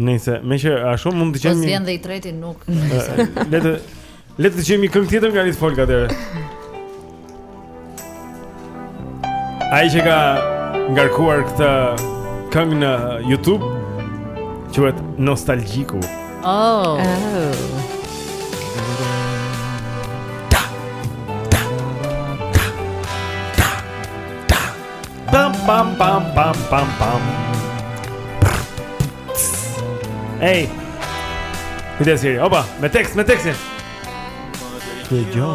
Nëse, meqë ashtu mund të gjejmë. Po vjen dhe i treti nuk. Le të le të gjejmë një këngë tjetër nga Rit Folk atëherë. Ai që ka ngarkuar këtë këngë në YouTube quhet Nostalgiku. Oh. oh. Pam pam pam pam pam pam. Ej. Kujdes jeri, opa, me tekst, me tekstin. Dëgjo.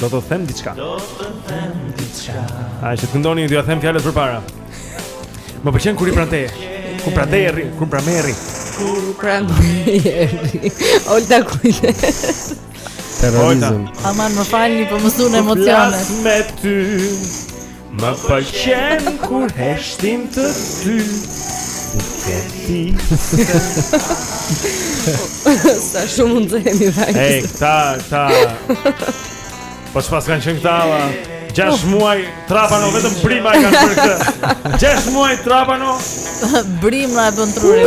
Do të them diçka. Do të them diçka. A që të këndoni jua them fjalët përpara. Më pëlqen kur rri pranë teje. Kur pranë teje, kur pranë më rri. Kur pranë më rri. Olta kujdes. Terrorizëm. Aman më falni po më sun emocione. Flas me ty. Më pëlqen kur heshtim të dy. Ke ti. Sa shumë mund të jemi vajtë. Ej, këta, këta. Po çfarë kanë qenë këta? Hala? 6 muaj trapano vetëm brima e kanë bërë këtë. 6 muaj trapano. Brima e bën trurin.